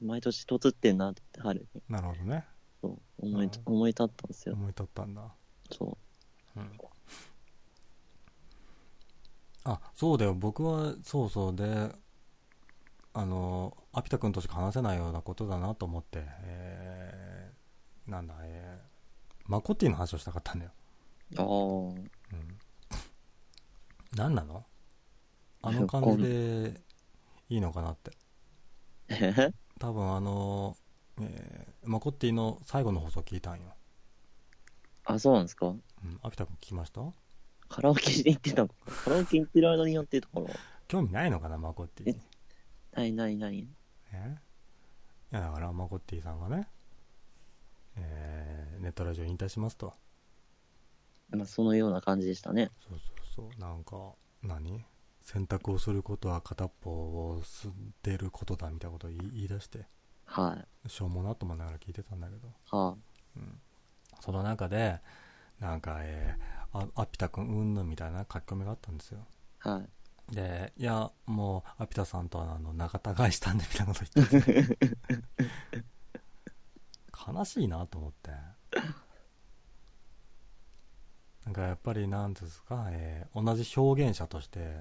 毎年とつってんなって言って春に。なるほどねそう。思い、うん思い立ったんですよ。思い立ったんだそうんあそうだよ僕はそうそうであのアピタ君としか話せないようなことだなと思ってえー、なんだえー、マコッティの話をしたかったんだよ。う。あうん。何なの？あの感じでいいのかなって。多分あの、えーマコッティの最後の放送聞いたんよ、あ、そうなんですか？うん、アピタ君聞きました？カラオケに行ってたの？カラオケ行ってる間にやってるところ？興味ないのかなマコッティにないないない。え？いやだからマコッティさんがね、えーネットラジオ引退しますと。まあ、そのような感じでしたね。そうそうそう。なんか何？選択をすることは片っぽを捨てることだみたいなことを言い出して。はい。しょうもなと思いながら聞いてたんだけど。はその中でなんか、えーあアピタ君うんぬんみたいな書き込みがあったんですよ。あ、はい。でいやもうアピタさんとはあの仲違いしたんでみたいなこと言ってて悲しいなと思って。なんかやっぱりなんですか、えー同じ表現者として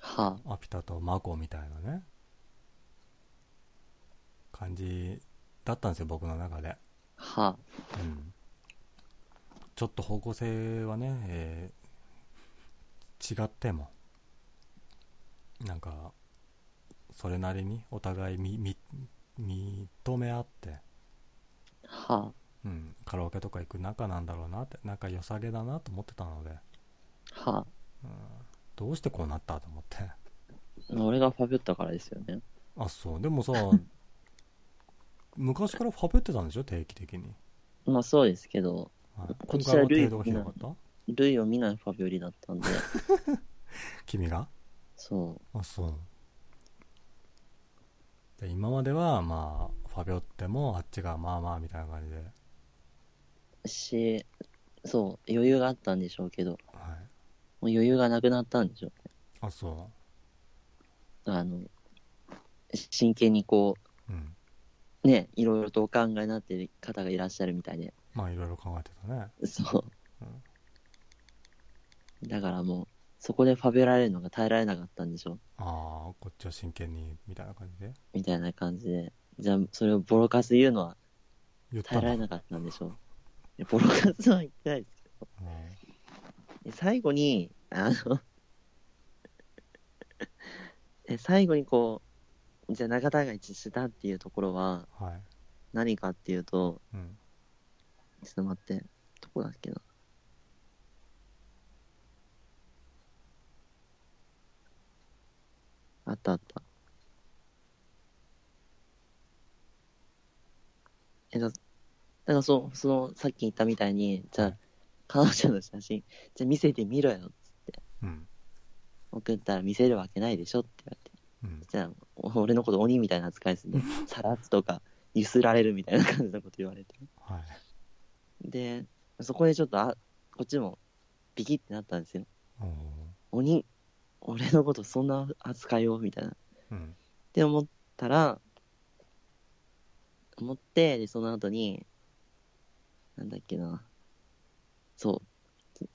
はアピタとマコみたいなね感じだったんですよ僕の中で。あ、はうん。ちょっと方向性はね、えー違ってもなんかそれなりにお互いみみ認め合って、はうん、カラオケとか行く仲なんだろうなって。仲良さげだなと思ってたので、あ、はうん、どうしてこうなったと思って。あ。俺がファビョったからですよね。あそう。でもさ 昔からファブってたんでしょ？定期的に、まあそうですけど、はい、今今年はルを見ないファビョリだったんで、君が？そあそう。で今まではまあファビョってもあっちがまあまあみたいな感じで、う。し、そう、余裕があったんでしょうけど、もはい、う余裕がなくなったんでしょうね。あそあの、真剣にこううん。う、ね、いろいろとお考えになってる方がいらっしゃるみたいで、まあいろいろ考えてたね。そう。だからもう、そこでファビョられるのが耐えられなかったんでしょ？ああこっちは真剣にみたいな感じで？みたいな感じで。じゃあ、それをボロカス言うのは耐えられなかったんでしょ？いやボロカスは言ってないですけど。うん。で最後に、あの え最後にこう、じゃあ仲違いしたっていうところははい。何かっていうと、うん。ちょっと待って、どこだっけな？あったあった。え、だ、だからそう、その、さっき言ったみたいに、じゃあ、はい彼女の写真、じゃあ見せてみろよ、つって。うん送ったら見せるわけないでしょって言われて。うんじゃあ、お俺のこと鬼みたいな扱いするんで、さらつとか、ゆすられるみたいな感じのこと言われて。はいで、そこでちょっと、あ、こっちも、ビキってなったんですよ。おー鬼、俺のことそんな扱いをみたいな。っうんて思ったら、思って、で、その後に、なんだっけな。そ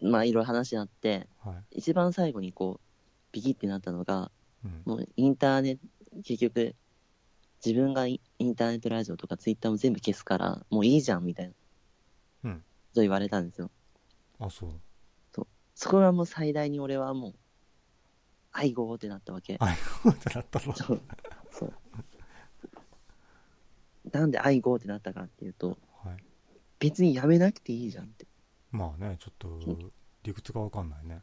う。まあ、いろいろ話になって、はい一番最後にこう、ビキってなったのが、うんもうインターネット、結局、自分がイインターネットラジオとかツイッターも全部消すから、もういいじゃん、みたいな。うんと言われたんですよ。あそうそこがもう最大に俺はもう、愛語ってなったわけ。あってなったの？そう。そう。なんで愛語ってなったかっていうと、はい別にやめなくていいじゃんって。まあねちょっと理屈がわかんないね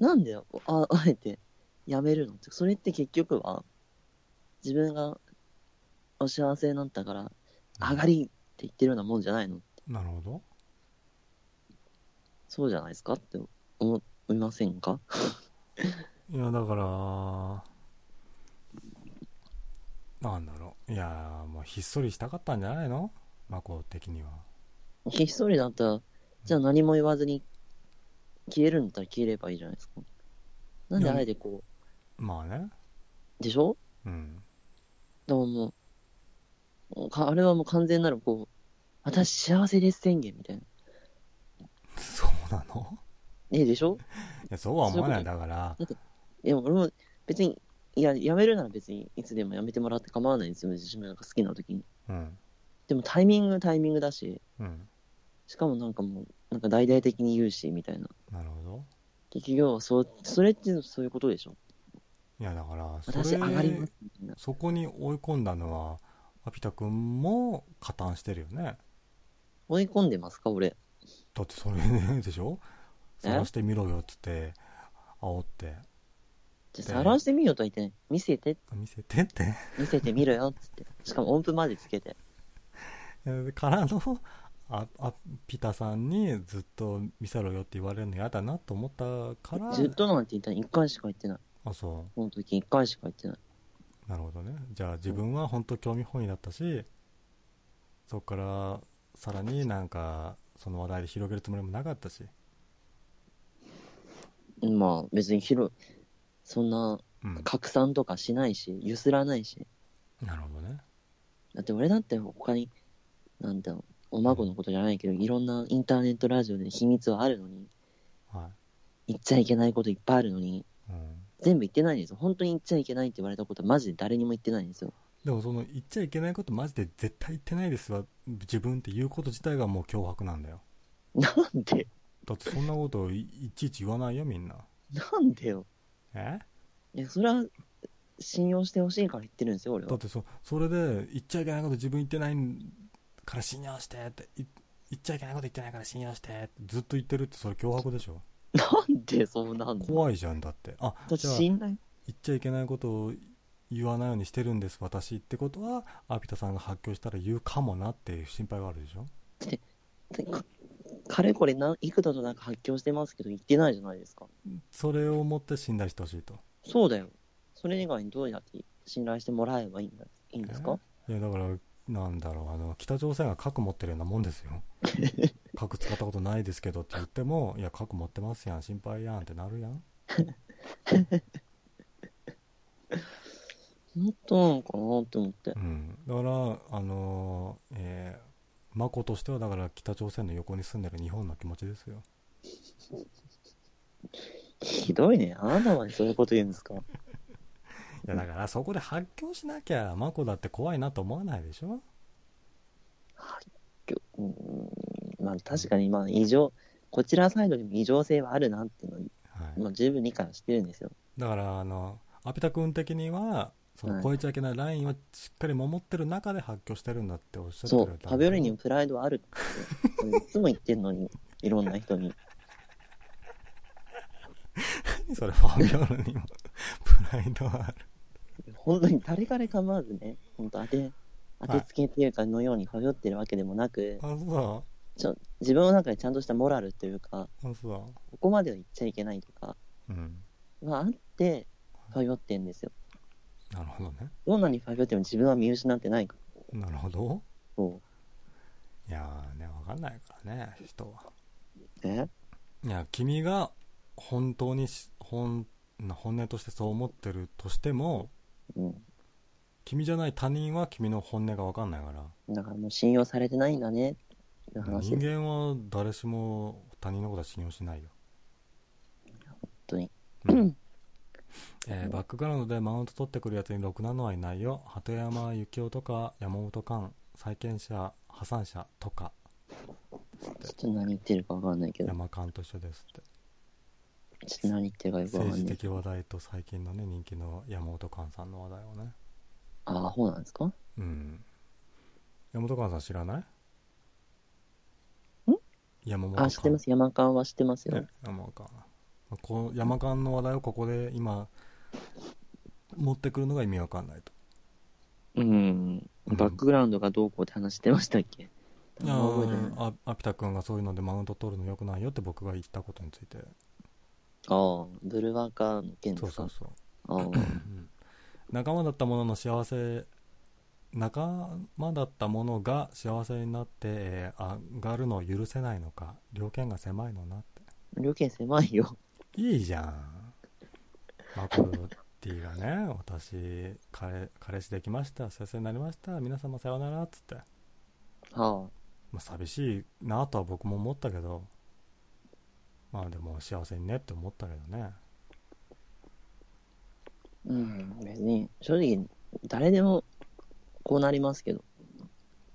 なんでああえてやめるのって。それって結局は、自分がお幸せになったから、上がりって言ってるようなもんじゃないの？なるほどそうじゃないですか？って思いませんか？いやだからなんだろう。いやもうひっそりしたかったんじゃないの？マコ的には。ひっそりだったら、じゃあ何も言わずに消えるんだったら消えればいいじゃないですか。なんであえてこまあね。う、でしょ？うん。でももうもうか、あれはもう完全なるこう、私幸せです宣言みたいな。そうなの？え、でしょ？いやそうは思わない。だからいや、俺も別に、いや、やめるなら別にいつでもやめてもらって構わないんですよ。自分が好きな時に。うんでもタイミングタイミングだし、うんしかもなんかもう、なんか大々的に言うし、みたいな。なるほど結局はそう、それってそういうことでしょ。いやだから私上がります、みたいな。そこに追い込んだのはアピタ君も加担してるよね追い込んでますか、俺。だってそれねでしょ？え？探してみろよっつって煽ってじゃあ、探してみようとは言ってない。見せて、見せてって見せてみろよ、つって。しかも音符までつけて。でからのああピタさんにずっと見せろよって言われるの嫌だなと思ったからずっとなんて言ったら1回しか言ってない。あそこの時1回しか言ってない。うなるほどねじゃあ自分は本当興味本位だったしそこからさらになんかその話題で広げるつもりもなかったしまあ、別に広い、そんなうん拡散とかしないし、ゆすらないし。なるほどねだって俺だって他に、なんだろう、お孫のことじゃないけど、いろんなインターネットラジオで秘密はあるのに、は言っちゃいけないこといっぱいあるのに、い、うん、全部言ってないんですよ。本当に言っちゃいけないって言われたことはマジで誰にも言ってないんですよ。でもその言っちゃいけないことマジで絶対言ってないですわ自分って言うこと自体がもう脅迫なんだよなんで？だってそんなこといいちいち言わないよみんななんでよ。え？いや、それは、信用してほしいから言ってるんですよ、俺は。だってそそれで言っちゃいけないこと自分言ってないから信用してってい言っちゃいけないこと言ってないから信用してってずっと言ってるってそれ脅迫でしょ？なんでそうなんの怖いじゃんだって。あだってじゃあ信頼。言っちゃいけないことを言わないようにしてるんです私ってことはアピタさんが発狂したら言うかもなっていう心配があるでしょ？で かかれこれ何幾度となんか発狂してますけど言ってないじゃないですか。それをもって信頼してほしいと。そうだよ。それ以外にどうやって信頼してもらえばいいんだいいんですか？いやだからなんだろう。あの北朝鮮が核持ってるようなもんですよ。核使ったことないですけどって言ってもいや核持ってますやん。心配やんってなるやん。本当なのかなって思って。う。ん。だからあのーえーマコとしてはだから北朝鮮の横に住んでる日本の気持ちですよひどいね。あなたまでそういうこと言うんですか いやだからそこで発狂しなきゃマコだって怖いなと思わないでしょ？きょうーんまあ確かにまあ異常、こちらサイドにも異常性はあるなっていうのを、はいまあ、十分理解はしてるんですよ。だからあのアピタ君的にはそのはい。超えちゃいけないラインをしっかり守ってる中で発狂してるんだっておっしゃってるそう、パビオリにもプライドはあるって。いつも言ってんのに、いろんな人に。それファビオルにもプライドはある。本当に誰彼構わずね、本当当て、当てつけっていうかのようにファビオってるわけでもなく、あそちょ自分の中でちゃんとしたモラルというか、うあそここまでは言っちゃいけないとか、ううん。はあって、ファビオってんですよ。なるほどねどんなにファビオっても自分は見失ってないから。なるほどそいやーねわかんないからね人はう。え？いや君が本当にし本本音としてそう思ってるとしてもうん。君じゃない他人は君の本音がわかんないからだからもう信用されてないんだね、って人。間は誰しも他人のことは信用しないよ、本当に。うん えーバックグラウンドでマウント取ってくるやつにろくなのはいないよ。鳩山幸夫とか山本寛債権者破産者とか。ちょっと何言ってるかわかんないけど、山寛と一緒ですって。ちょっと何言ってるかよくわかんない。政治的話題と最近のね人気の山本寛さんの話題をね。ああ、そうなんですか？うん。山本寛さん知らない？ん？山本寛。あ、知ってます。山間は知ってますよ。ね、山間この山間の話題をここで今持ってくるのが意味わかんないと。うん。うん。バックグラウンドがどうこうって話してましたっけ？あんま覚えてない。あアピタ君がそういうのでマウント取るのよくないよって僕が言ったことについて。ああ、ブルワーカーの件ですか？そうそうそう、ああ、うん。仲間だったものの幸せ仲間だったものが幸せになって、えー上がるのを許せないのか条件が狭いのなって。料金狭いよ。いいじゃん。マコティがね 私彼彼氏できました幸せになりました皆様さようならっつって、はあ、まあ、寂しいなとは僕も思ったけど。まあでも幸せにねって思ったけどね。うん、別に、正直、誰でもこうなりますけど、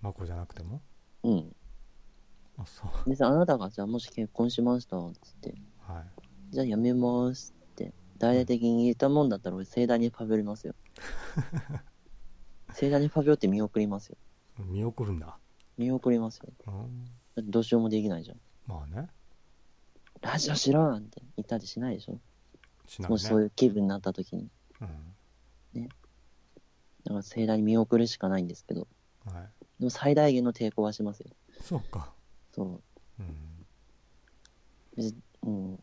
マコじゃなくても？うん。あそう。別にあなたが、じゃあもし結婚しました、つって、はいじゃあやめますって、大々的に言ったもんだったら俺盛大にファビオりますよ。盛大にファビオって見送りますよ。見送るんだ見送りますよ。うんだってどうしようもできないじゃん。まあねラジオしろなんて言ったりしないでしょ。しないねもしそういう気分になった時に。うんだから盛大に見送るしかないんですけど、はいでも最大限の抵抗はしますよ。そうかそう。うんうん。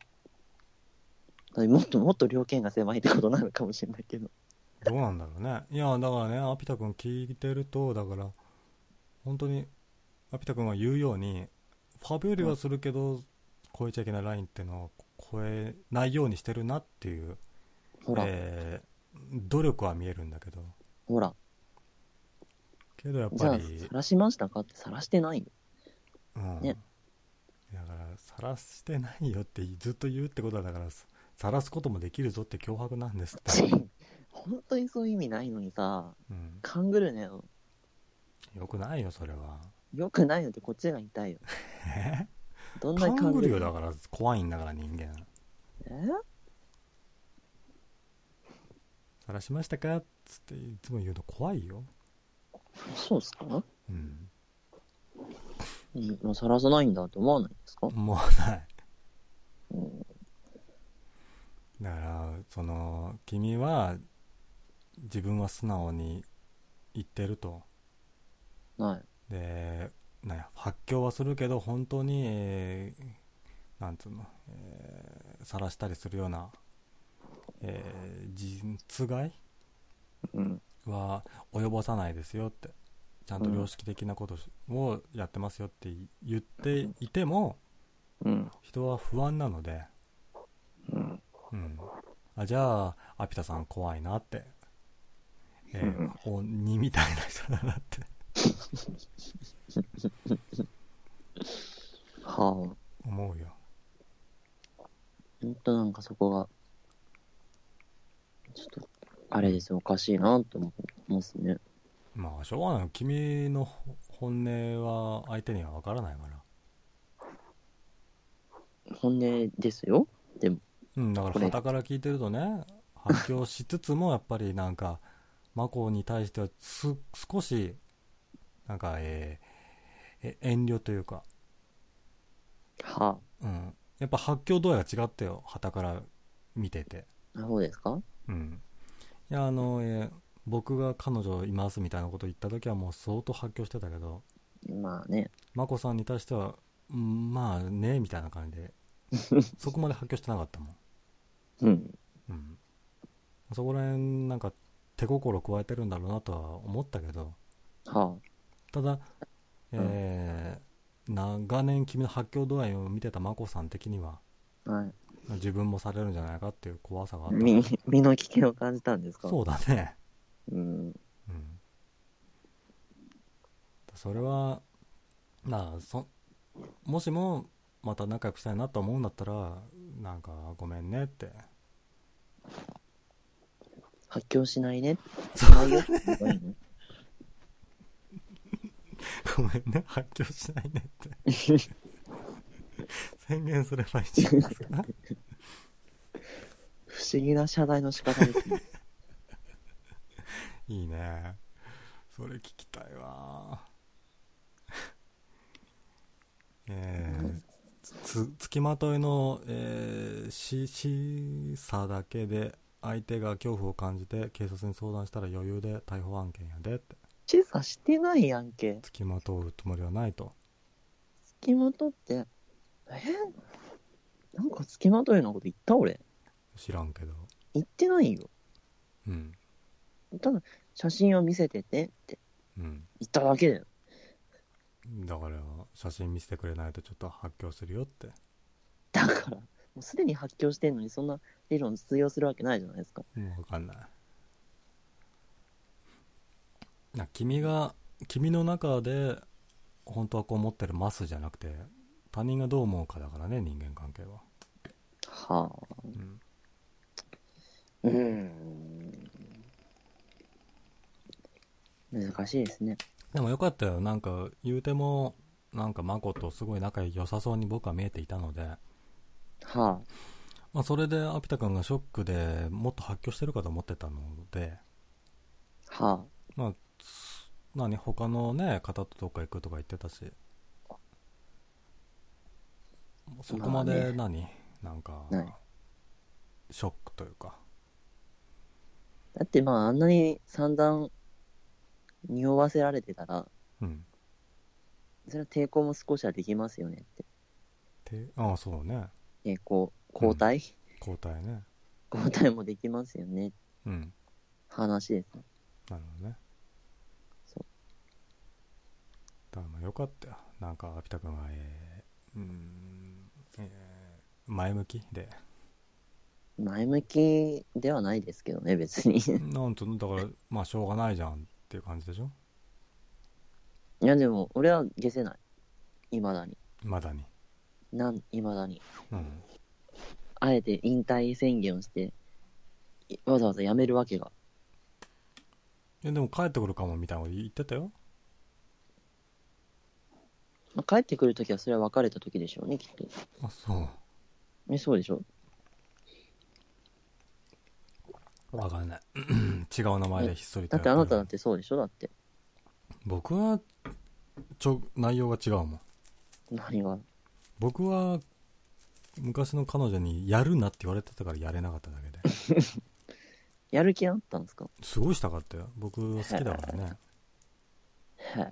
もっともっと条件が狭いってことなのかもしれないけど。どうなんだろうねいやだからねアピタ君聞いてるとだから本当にアピタ君が言うようにファビオリはするけど超えちゃいけないラインっていうのを超えないようにしてるなっていう、ほら、えー努力は見えるんだけどほら。けどやっぱり晒しましたかって晒してないよ。うんねだから晒してないよってずっと言うってことはだから晒すこともできるぞって脅迫なんですって、本当にそういう意味ないのにさ、うん、勘ぐるねよ。よくないよそれはよくないのってこっちが言いよ。え？どんなに勘ぐるるよだから怖いんだから人間え？晒しましたか？っつっていつも言うの怖いよ。そうっすか？うん。うんもうさらさないんだと思わないんですか？もうない。うん。だから、その、君は、自分は素直に言ってると。はい。で、なんや、発狂はするけど、本当に、えーなんつうの、えー、晒したりするような、えー、実害うん。は及ぼさないですよって。ちゃんと良識的なことをやってますよって言っていても、うん。人は不安なので、うん。うん。あ、じゃあ、アピタさん怖いなって。えー、鬼みたいな人だなって はあ。思うよ。ほんとなんかそこが、ちょっと、あれですよ、おかしいなと思いますね。まあ、しょうがないよ。君の本音は相手にはわからないから。本音ですよ。でも、うん、だから、傍から聞いてるとね、発狂しつつも、やっぱりなんか、マコに対してはす、少し、なんか、えーえ、遠慮というか、はうん。やっぱ発狂度合いが違ったよ。傍から見てて。あ。そうですか？うん。いや、あの、えー僕が彼女いますみたいなこと言った時はもう相当発狂してたけど、まあね。マコさんに対しては、うんまあね、みたいな感じで、そこまで発狂してなかったもん。うん。うん。そこら辺、なんか、手心加えてるんだろうなとは思ったけど、はただ、えー長年君の発狂度合いを見てたマコさん的には、あ。はい。自分もされるんじゃないかっていう怖さがあった。身、身の危険を感じたんですか？そうだね。う。うん。うん。それは、まあ、そ、もしも、また仲良くしたいなと思うんだったら、なんか、ごめんねって。発狂しないね。しないよって言えばいいのごめんね、発狂しないねって。宣言すればいいんじゃないですか。不思議な謝罪の仕方ですね。いいね。それ聞きたいわ。えー、つ、つきまといの、えー、し、しさだけで相手が恐怖を感じて警察に相談したら余裕で逮捕案件やでって。示唆してないやんけ。つきまとうつもりはないと。付きまとって、え？なんか付きまとうようなこと言った俺。知らんけど。言ってないよ。うん。ただ、写真を見せててってうん。言っただけだよ。だから、写真見せてくれないとちょっと発狂するよって。だから、もうすでに発狂してんのにそんな理論通用するわけないじゃないですか。もうわかんない。な君が、君の中で、本当はこう思ってるマスじゃなくて、他人がどう思うかだからね、人間関係は。はあ。うん。うーん。難しいですね。でもよかったよ。なんか、言うても、なんか、マコとすごい仲良さそうに僕は見えていたので、はまあ、それでアピタ君がショックでもっと発狂してるかと思ってたので、あ。はまあ、つ何、他のね、方とどっか行くとか言ってたし、そこまで何、なんかショックというか、あ。だってまあ、あんなに散々匂わせられてたら、うん。それは抵抗も少しはできますよねって。てああ、そうね。抵抗、交代、交代ね。交代もできますよね。うん。話ですね。なるほどね。そう。だからまあよかったよ。なんか、アピタ君は、えー、うーん、えー、前向き？で。前向きではないですけどね、別に。なんと、だから、まあ、しょうがないじゃんっていう感じでしょ？いや、でも、俺は消せない。未だに。まだに。なん、未だに。うん。あえて引退宣言をして、いわざわざ辞めるわけが。いや、でも帰ってくるかもみたいなこと言ってたよ。まあ、帰ってくるときはそれは別れたときでしょうね、きっと。あ、そう。え、そうでしょわかんない。違う名前でひっそりとだってあなただってそうでしょ？だって。僕は、ちょ、内容が違うもん。何が？僕は、昔の彼女にやるなって言われてたからやれなかっただけで。やる気あったんですか？すごいしたかったよ。僕好きだからね。へえ。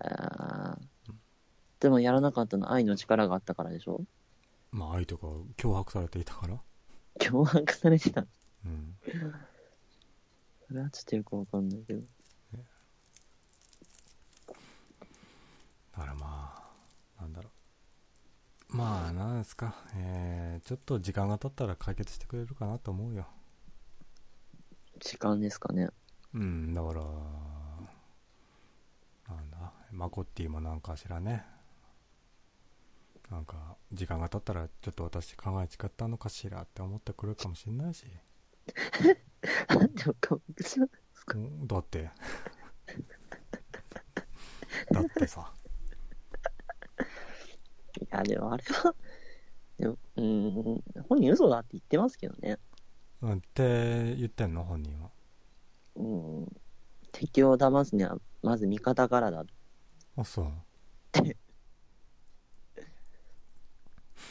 でもやらなかったのは愛の力があったからでしょ？まあ愛とか脅迫されていたから。脅迫されてた。うん。それはちょっとよくわかんないけど。だからまあ、なんだろう。まあ、なんですか。えー、ちょっと時間が経ったら解決してくれるかなと思うよ。時間ですかね。うん、だから、なんだ、マコッティもなんかしらね。なんか、時間が経ったら、ちょっと私考え違ったのかしらって思ってくれるかもしんないし。なんで岡本さんうんだって。だってさ。いや、でもあれは、でも、うーん、本人嘘だって言ってますけどね。うん、って言ってんの？本人は。うん。敵を騙すには、まず味方からだ。あ、そう。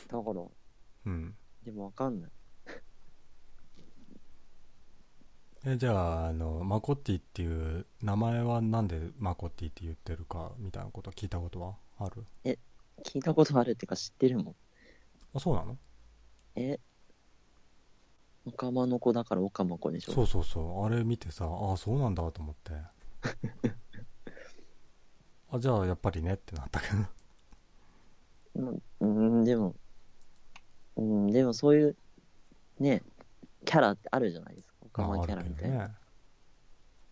だから、うん。でもわかんない。え、じゃあ、あの、マコッティっていう、名前はなんでマコッティって言ってるか、みたいなこと聞いたことはある？聞いたことあるってか知ってるもん。あ、そうなの？えオカマの子だからオカマ子でしょ？そうそうそう。あれ見てさ、ああ、そうなんだと思って。あ、じゃあ、やっぱりねってなったけど。うん、うん、でも、うん、でもそういう、ね、キャラってあるじゃないですか。オカマキャラみたいな。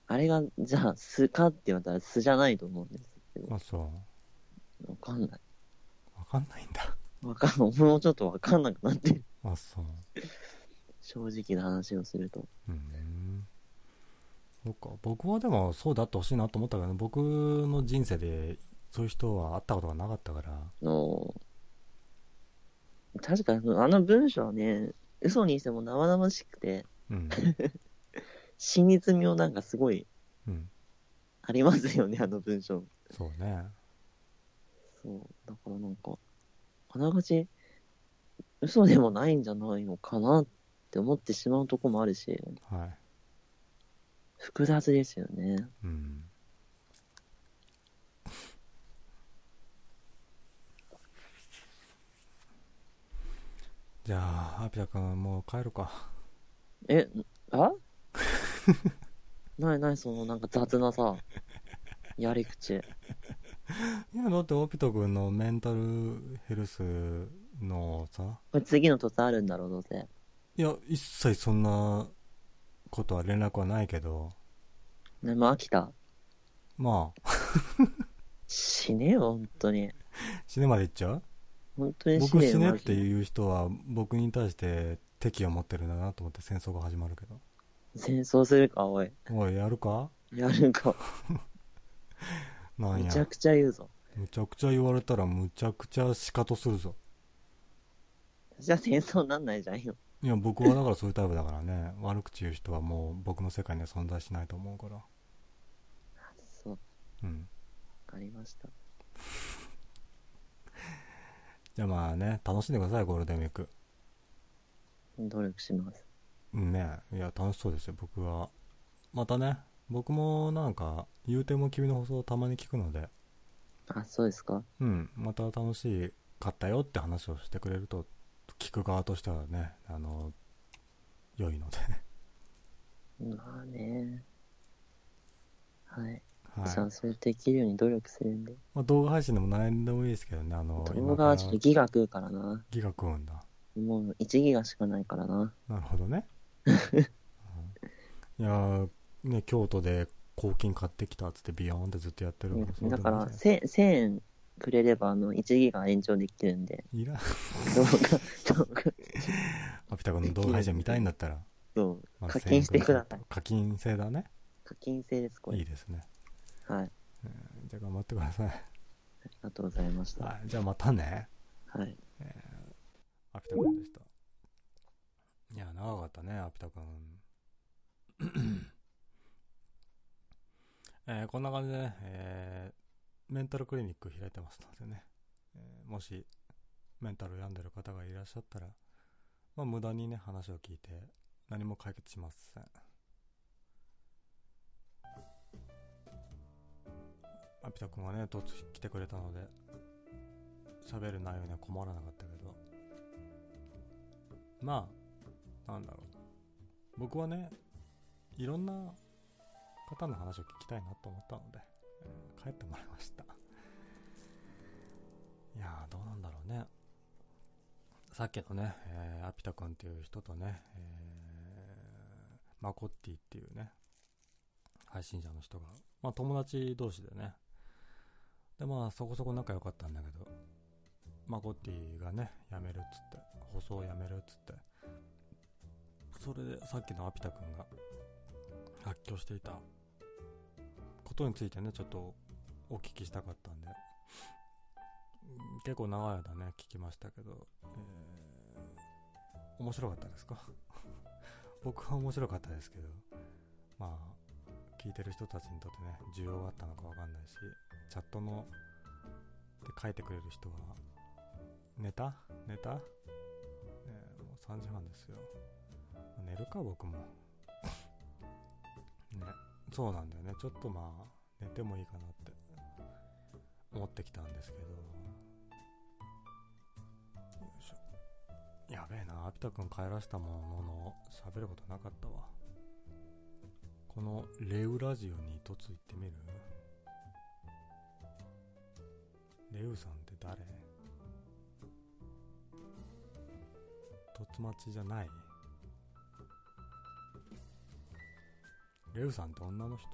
あ,、ね。れが、じゃあ、素かって言われたら素じゃないと思うんですけど、あ、そわかんない。う。わかんないんだ。わかんない。もうちょっとわかんなくなってる。あ、そう。正直な話をすると。うん。そっか。僕はでもそうであってほしいなと思ったけど、ね、僕の人生でそういう人は会ったことがなかったから。の確かにあの文章はね、嘘にしても生々しくて、うん。真実味をなんかすごいうん。ありますよね、あの文章。そうね。そう。だからなんか、あながち嘘でもないんじゃないのかなって思ってしまうとこもあるし、はい。複雑ですよね。うん。じゃあ、アピタ君もう帰るか。え、あ？なになにそのなんか雑なさ、やり口。いや、だってアピタ君のメンタルヘルスのさ、これ次の凸あるんだろう、どうせ。いや、一切そんなことは連絡はないけど、ね、もう飽きた。まあ、死ねよ、本当に。死ねまで行っちゃう？本当に死僕ねよ。死ねっていう人は僕に対して敵を持ってるんだなと思って戦争が始まるけど。戦争するか、おい。おい、やるか？やるか。なんや。めちゃくちゃ言うぞ。むちゃくちゃ言われたらむちゃくちゃ仕方するぞ。じゃあ戦争なんないじゃんよ。いや、僕はだからそういうタイプだからね。悪口言う人はもう僕の世界には存在しないと思うから。そう、わうん。かりました。じゃあまあね、楽しんでください、ゴールデンウィーク。努力します。うんね。いや、楽しそうですよ、僕は。またね、僕もなんか、言うても君の放送をたまに聞くので、あ、そうですかうん、また楽しかったよって話をしてくれると、聞く側としてはね、あの、良いので。まあね。はい。はい。じゃあ、それできるように努力するんで。まあ、動画配信でも何でもいいですけどね、あの、動画はちょっとギガ食うからな。ギガ食うんだ。もう1ギガしかないからな。なるほどね。うんいやーね、京都で抗菌買ってきたっつってビヨーンってずっとやってるのそうでだから、もいいじ1000 1000円くれれば、あの、1ギガ延長できるんで。いらん。動画、動画、アピタ君の動画配信見たいんだったら、そう。まあ課金してください。課金制だね。課金制です、これ。いいですね。はい。じゃあ頑張ってください。ありがとうございました。はい。じゃあまたね。はい。アピタ君でした。いや、長かったね、アピタ君。えーこんな感じでね、えーメンタルクリニック開いてますのでね、えーもしメンタル病んでる方がいらっしゃったら、まあ無駄にね、話を聞いて何も解決しません。アピタ君はね、突然来てくれたので、喋る内容には困らなかったけど、まあ、なんだろう。僕はね、いろんな方の話を聞きたいなと思ったので、えー帰ってもらいました。いやー、どうなんだろうね。さっきのね、えーアピタ君っていう人とね、えーマコッティっていうね、配信者の人が、まあ友達同士でね、でまあそこそこ仲良かったんだけど、マコッティがね、辞めるっつって、放送を辞めるっつって、それでさっきのアピタ君が発狂していたことについてね、ちょっとお聞きしたかったんで、結構長い間ね、聞きましたけど、えー面白かったですか？僕は面白かったですけど、まあ、聞いてる人たちにとってね、需要があったのかわかんないし、チャットの、で書いてくれる人は、寝た？寝た？ねもう3時半ですよ。寝るか、僕も。ね、そうなんだよね。ちょっとまあ、寝てもいいかなって思ってきたんですけど。よいしょ。やべえな、アピタ君帰らしたものの、喋ることなかったわ。このレウラジオに一つ行ってみる？レウさんって誰？つまちじゃない？レウさんって女の人？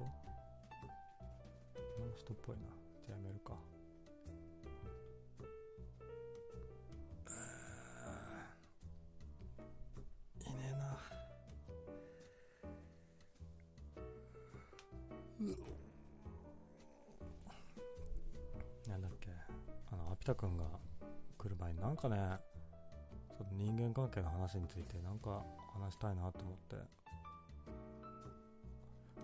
女の人っぽいな。じゃあやめるか。いねえな。なんだっけ？あの、アピタ君が来る前になんかね、人間関係の話についてなんか話したいなと思って。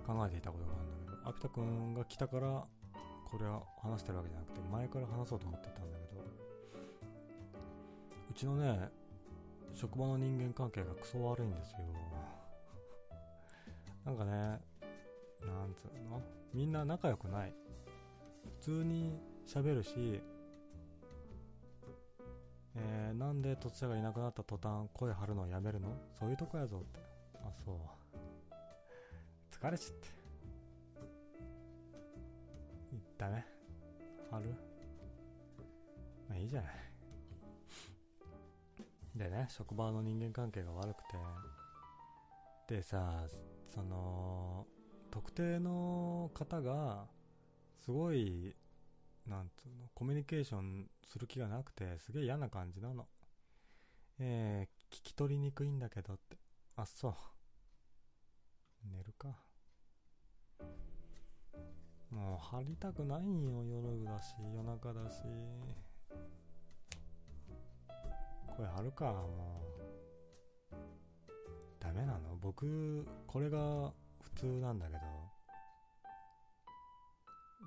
考えていたことがあるんだけど、アピタ君が来たからこれは話してるわけじゃなくて前から話そうと思ってたんだけどうちのね職場の人間関係がクソ悪いんですよ。なんかねなんつうの？みんな仲良くない。普通に喋るしえー、なんで突者がいなくなった途端声張るのをやめるの？そういうとこやぞって。あそう。疲れちって。ダメ。ある？まあいいじゃない。でね職場の人間関係が悪くて。でさその特定の方がすごいなんつうのコミュニケーションする気がなくてすげえ嫌な感じなの。えー、聞き取りにくいんだけどって。あそう。寝るか。もう張りたくないんよ夜だし。夜中だし。声張るかもう。ダメなの。僕これが普通なんだけど。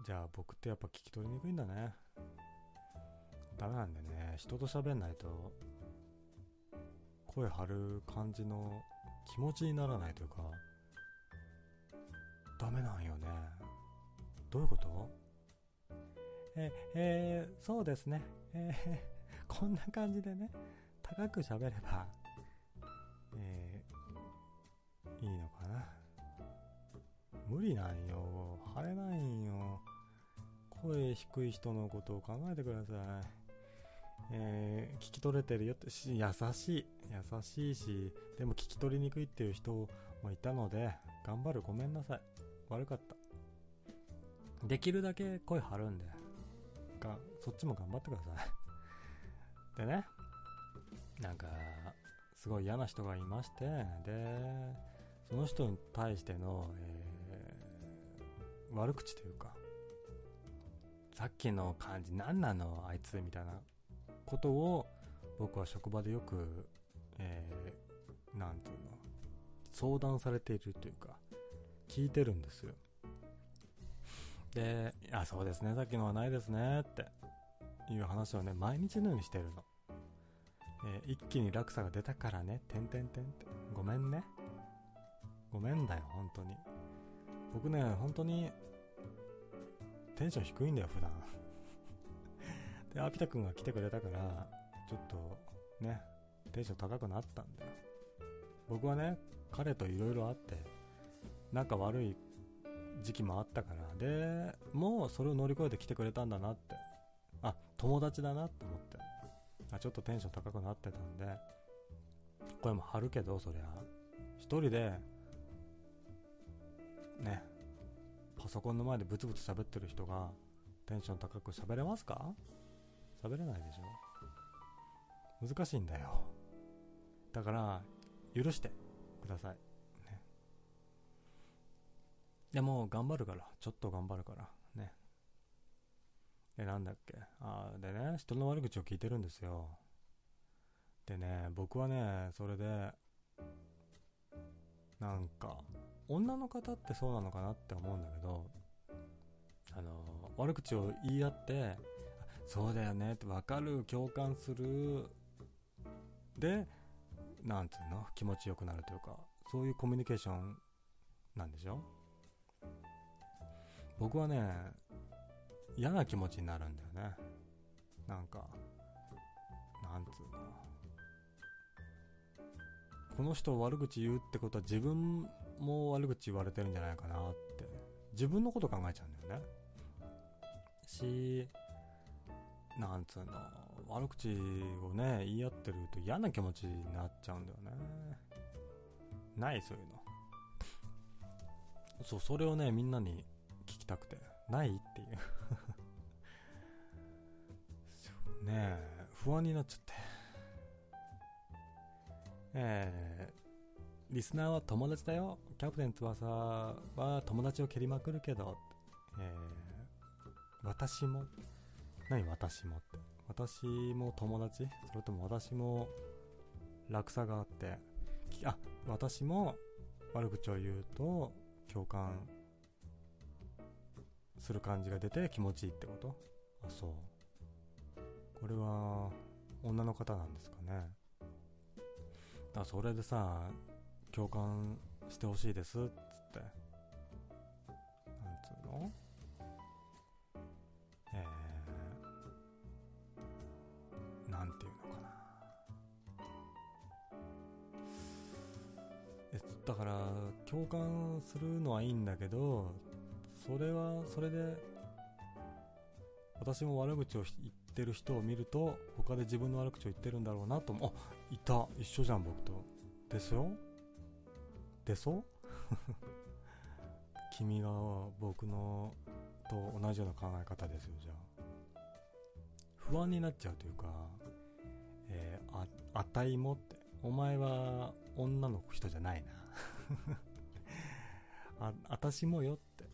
じゃあ僕ってやっぱ聞き取りにくいんだねダメなんでね人と喋んないと声張る感じの気持ちにならないというかダメなんよねどういうこと？え、えー、そうですね。えー、こんな感じでね、高く喋れば、えー、いいのかな。無理なんよ。晴れないんよ。声低い人のことを考えてください。えー、聞き取れてるよってし、優しい。優しいし、でも聞き取りにくいっていう人もいたので、頑張る。ごめんなさい。悪かった。できるだけ声張るんで、が、そっちも頑張ってください。でね、なんか、すごい嫌な人がいまして、で、その人に対しての、えー悪口というか、さっきの感じ何なのあいつみたいなことを僕は職場でよく、えーなんていうの、相談されているというか、聞いてるんですよ。で、いや、そうですね、さっきのはないですね、っていう話をね、毎日のようにしてるの。えー一気に落差が出たからね、てんてんてんって。ごめんね。ごめんだよ、本当に。僕ね、本当に、テンション低いんだよ、普段。で、アピタ君が来てくれたから、ちょっと、ね、テンション高くなったんだよ。僕はね、彼と色々あって、仲悪い時期もあったから、で、もうそれを乗り越えて来てくれたんだなって。あ、友達だなって思って。あ、ちょっとテンション高くなってたんで、声も張るけど、そりゃ。一人で、ね、パソコンの前でブツブツ喋ってる人が、テンション高く喋れますか？喋れないでしょ？難しいんだよ。だから、許してください。ね。でも、頑張るから。ちょっと頑張るから。ね。で、なんだっけ？あーでね、人の悪口を聞いてるんですよ。でね、僕はね、それで、なんか、女の方ってそうなのかなって思うんだけど、あの、悪口を言い合って、そうだよねって分かる、共感する、で、なんつうの、気持ちよくなるというか、そういうコミュニケーションなんでしょ？僕はね、嫌な気持ちになるんだよね。なんか、なんつうの？この人を悪口言うってことは自分も悪口言われてるんじゃないかなって。自分のこと考えちゃうんだよね。し、なんつうの、悪口をね、言い合ってると嫌な気持ちになっちゃうんだよね。ない、そういうの。そう、それをね、みんなに聞きたくて。ないっていう。そうねえ、不安になっちゃって。えー、リスナーは友達だよ。キャプテン翼は友達を蹴りまくるけど、えー、私も、何私もって。私も友達？それとも私も落差があって、あ、私も悪口を言うと共感する感じが出て気持ちいいってこと？あ、そう。これは女の方なんですかね。あ、それでさ、共感してほしいですっつって。なんつうの？えー、なんていうのかな。えだから、共感するのはいいんだけど、それはそれで、私も悪口を言ってる人を見ると、他で自分の悪口を言ってるんだろうなと思う。あ、いた。一緒じゃん、僕と。ですよでそ 君が僕のと同じような考え方ですよ、じゃあ。不安になっちゃうというか、えー、あ、あたいもって。お前は女の人じゃないな。あ、あたしもよって。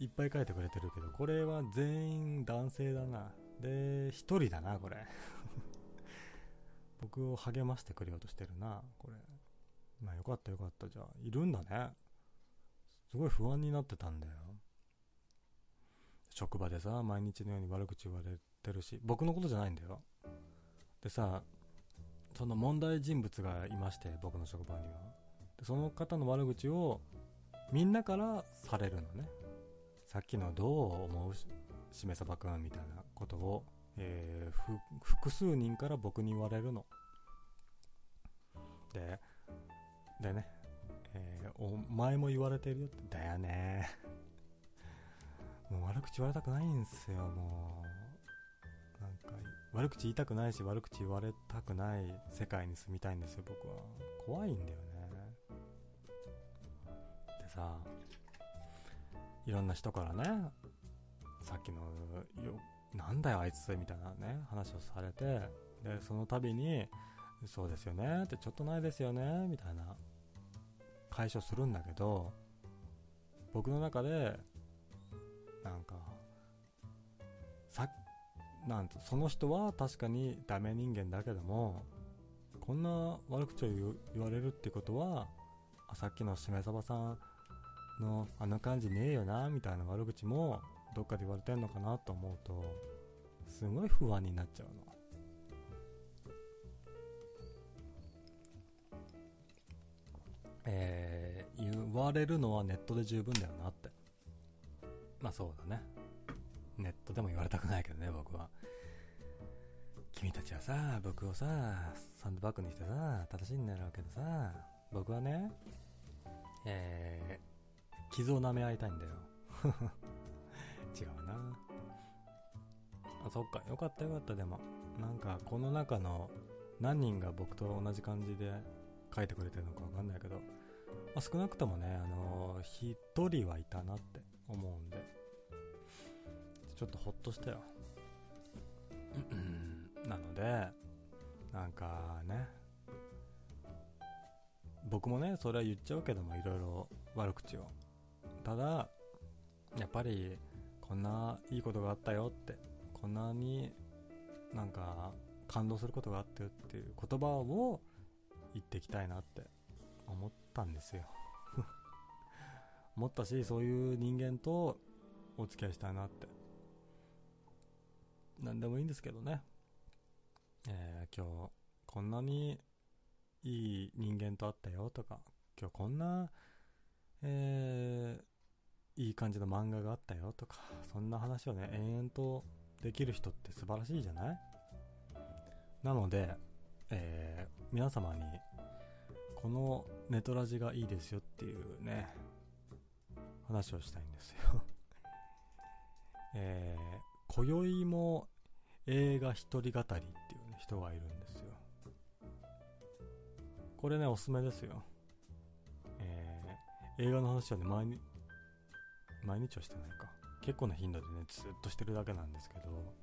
いっぱい書いてくれてるけど、これは全員男性だな。で、一人だな、これ。僕を励ましてくれようとしてるな、これ。まあよかったよかった。じゃあ、いるんだね。すごい不安になってたんだよ。職場でさ、毎日のように悪口言われてるし、僕のことじゃないんだよ。でさ、その問題人物がいまして、僕の職場には。でその方の悪口を、みんなからされるのね。さっきのどう思う？ししめさばくんみたいなことを、えー複数人から僕に言われるの。で、でね、えーお前も言われてるよって。だよね。もう悪口言われたくないんですよ、もう。なんか、悪口言いたくないし、悪口言われたくない世界に住みたいんですよ、僕は。怖いんだよね。でさ、いろんな人からね、さっきの、よ、なんだよあいつみたいなね、話をされて、で、その度に、そうですよねって、ちょっとないですよねみたいな、解消するんだけど、僕の中で、なんか、さなんとその人は確かにダメ人間だけども、こんな悪口を言われるってことは、あさっきのしめさばさんのあの感じねえよな、みたいな悪口もどっかで言われてんのかなと思うとすごい不安になっちゃうの。えー、言われるのはネットで十分だよなって。まあそうだね。ネットでも言われたくないけどね僕は。君たちはさ僕をさサンドバッグにしてさ正しいんだろうけどさ僕はねえー、傷を舐め合いたいんだよ。違うな。あそっか。よかったよかったでも。なんかこの中の何人が僕と同じ感じで書いてくれてるのかわかんないけど、まあ、少なくともねあの一人はいたなって思うんでちょっとほっとしたよ。なのでなんかね僕もねそれは言っちゃうけどもいろいろ悪口を。ただやっぱりこんないいことがあったよってこんなになんか感動することがあったよっていう言葉を言ってきたいなって思ったんですよ。思ったしそういう人間とお付き合いしたいなって。何でもいいんですけどね。えー、今日こんなにいい人間と会ったよとか。今日こんな、えー、いい感じの漫画があったよとか。そんな話をね延々とできる人って素晴らしいじゃない？なので、えー、皆様にこのネトラジがいいですよっていうね話をしたいんですよ。えー、今宵も映画一人語りっていう、ね、人がいるんですよ。これねおすすめですよ。えー、映画の話はね毎日毎日はしてないか。結構な頻度でねずっとしてるだけなんですけど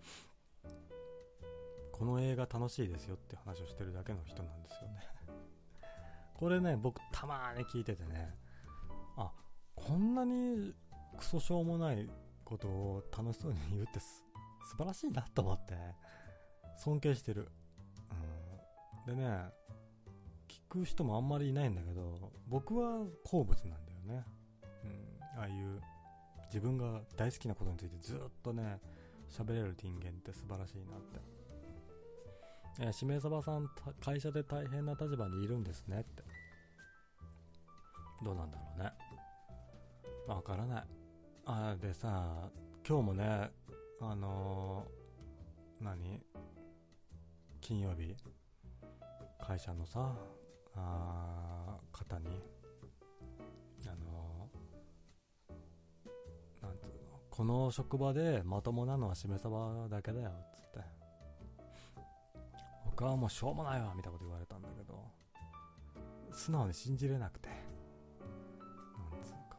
この映画楽しいですよって話をしてるだけの人なんですよね。これね僕たまに聞いててねあこんなにクソしょうもないことを楽しそうに言うって素晴らしいなと思って尊敬してる、うん、でね聞く人もあんまりいないんだけど僕は好物なんだよね、うん、ああいう自分が大好きなことについてずっとね喋れる人間って素晴らしいなって。えー、しめさばさん会社で大変な立場にいるんですねって。どうなんだろうね。わからない。あでさ今日もねあのー、何？金曜日会社のさあ方にあのー、なんつうの？この職場でまともなのはしめさばだけだよっつって僕はもうしょうもないわみたいなこと言われたんだけど。素直に信じれなくて。なんつうか。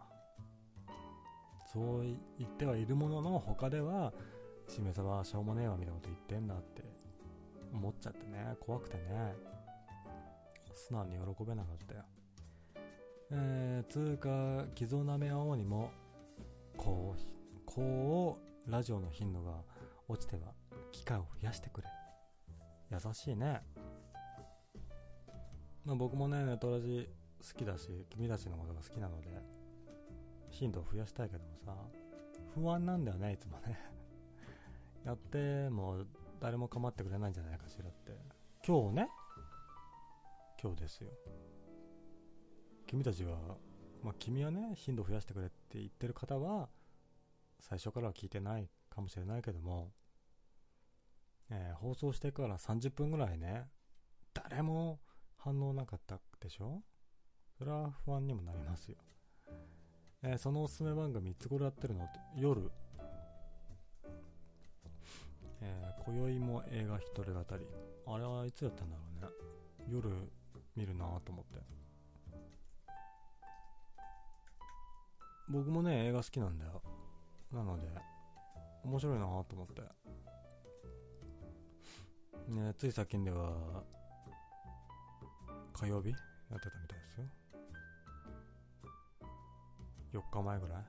そう言ってはいるものの他ではしめさばはしょうもねえわみたいなこと言ってんだって。思っちゃってね。怖くてね。素直に喜べなかったよ。えー、つうか傷を舐め合おにもこうこうラジオの頻度が落ちては機会を増やしてくれ。優しいね。まあ、僕もね、ネトラジ好きだし、君たちのことが好きなので、頻度を増やしたいけどもさ、不安なんだよね、いつもね。やっても誰も構ってくれないんじゃないかしらって。今日ね、今日ですよ。君たちは、まあ、君はね、頻度増やしてくれって言ってる方は、最初からは聞いてないかもしれないけども、えー、放送してから30分ぐらいね、誰も反応なかったでしょ？それは不安にもなりますよ。えー、そのおすすめ番組いつ頃やってるの？夜、えー、今宵も映画一人語り。あれはいつやったんだろうね。夜見るなと思って。僕もね、映画好きなんだよ。なので、面白いなと思って。ね、つい最近では火曜日？やってたみたいですよ。4日前ぐらい、うん、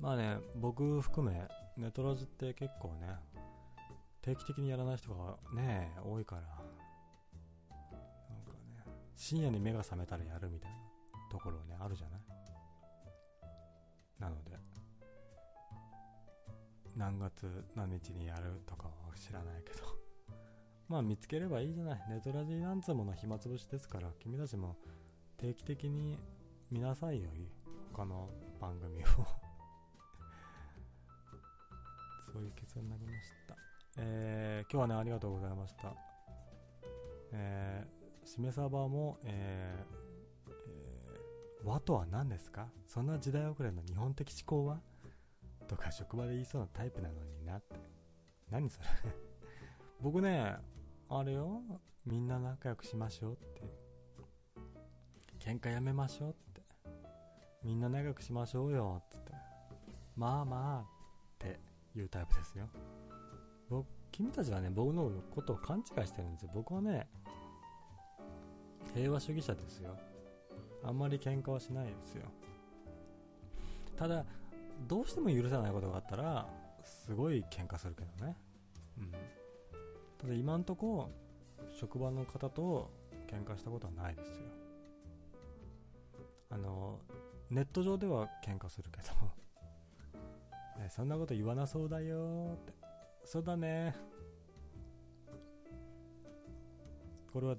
まあね僕含めネトラズって結構ね定期的にやらない人がね多いからなんかね深夜に目が覚めたらやるみたいなところねあるじゃない？なので。何月何日にやるとかは知らないけど。まあ見つければいいじゃない。ネトラジーなんつうもの暇つぶしですから君たちも定期的に見なさいよ他の番組を。そういう結論になりました。えー、今日はねありがとうございました。えー、しめサバもえー、えー、和とは何ですか？そんな時代遅れの日本的思考は？とか職場で言いそうなタイプなのになって。何それ？僕ねあれよ。みんな仲良くしましょうって。喧嘩やめましょうって。みんな仲良くしましょうよ。って。まあまあって。いうタイプですよ。僕君たちはね僕のことを勘違いしてるんですよ。僕はね平和主義者ですよ。あんまり喧嘩はしないですよ。ただどうしても許せないことがあったらすごい喧嘩するけどね。うん。ただ今んとこ職場の方と喧嘩したことはないですよ。あのネット上では喧嘩するけど。ね、そんなこと言わなそうだよって。そうだね。これは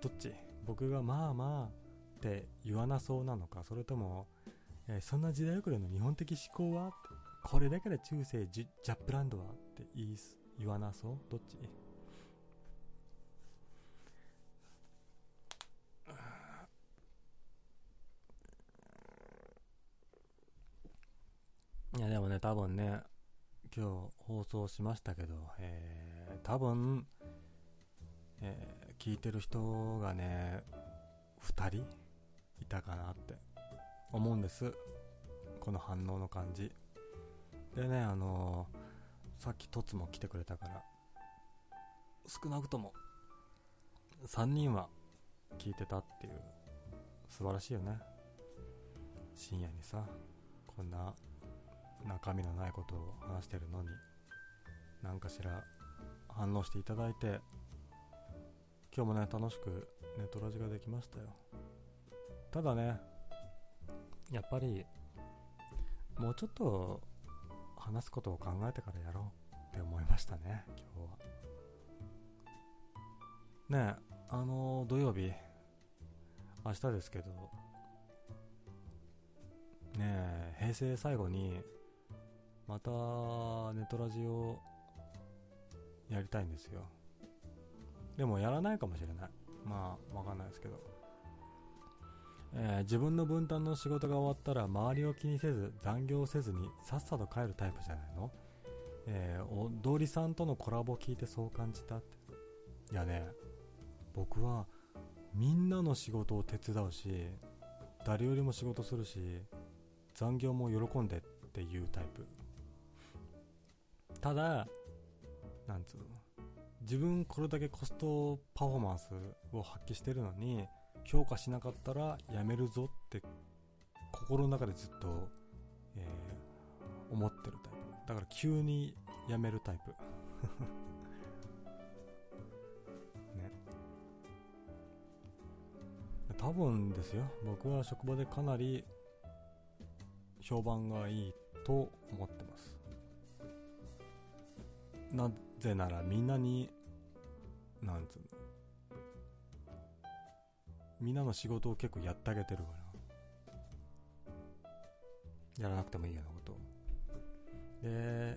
どっち？僕がまあまあって言わなそうなのかそれとも、えー、そんな時代遅れの日本的思考はこれだけで中世ジャップランドはって言い言わなそう？どっち？いやでもね多分ね今日放送しましたけど、えー、多分、えー、聞いてる人がね2人いたかなって。思うんです。この反応の感じ。でねあのーさっきトツも来てくれたから。少なくとも3人は聞いてたっていう。素晴らしいよね。深夜にさこんな中身のないことを話してるのに。何かしら反応していただいて。今日もね楽しくネトラジができましたよ。ただねやっぱりもうちょっと話すことを考えてからやろうって思いましたね今日は。ねえあの土曜日明日ですけどねえ平成最後にまたネトラジオやりたいんですよ。でもやらないかもしれない。まあわかんないですけど。えー、自分の分担の仕事が終わったら周りを気にせず残業せずにさっさと帰るタイプじゃないの、えー、踊りさんとのコラボ聞いてそう感じたって。いやね僕はみんなの仕事を手伝うし誰よりも仕事するし残業も喜んでっていうタイプ。ただなんつうの？自分これだけコストパフォーマンスを発揮してるのに評価しなかったらやめるぞって心の中でずっと、えー、思ってるタイプ。だから急にやめるタイプ。ね。多分ですよ。僕は職場でかなり評判がいいと思ってます。なぜならみんなになんつうのみんなの仕事を結構やってあげてるから。やらなくてもいいようなことで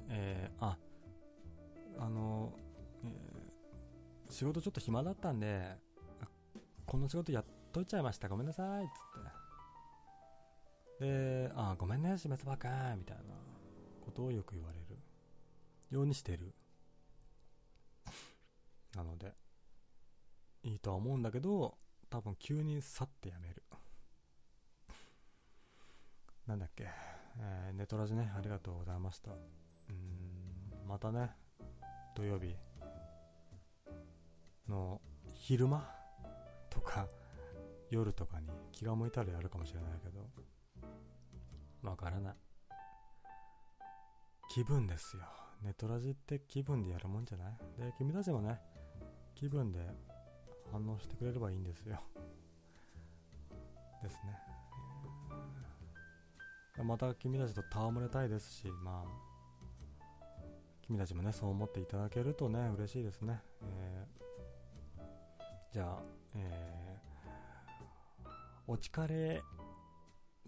えー、ああの、えー、仕事ちょっと暇だったんでこの仕事やっといちゃいました。ごめんなさいっつって。であごめんねしめつばかみたいなことをよく言われる。ようにしてる。なのでいいとは思うんだけど多分急に去ってやめる。なんだっけ、えー、ネトラジね。ありがとうございました。うんまたね。土曜日。の昼間？とか夜とかに気が向いたらやるかもしれないけど。わからない。気分ですよ。ネトラジって気分でやるもんじゃない？で君たちもね気分で反応してくれればいいんですよ。ですね、また君たちと戯れたいですしまあ君たちもねそう思っていただけるとね嬉しいですね、えー。じゃあ、えー。お疲れ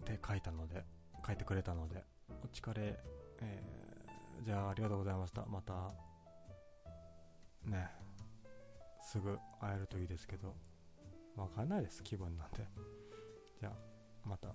って書いたので書いてくれたのでお疲れ、えー。じゃあありがとうございました。また。ね。すぐ会えるといいですけど。わかんないです気分なんで。じゃあまた。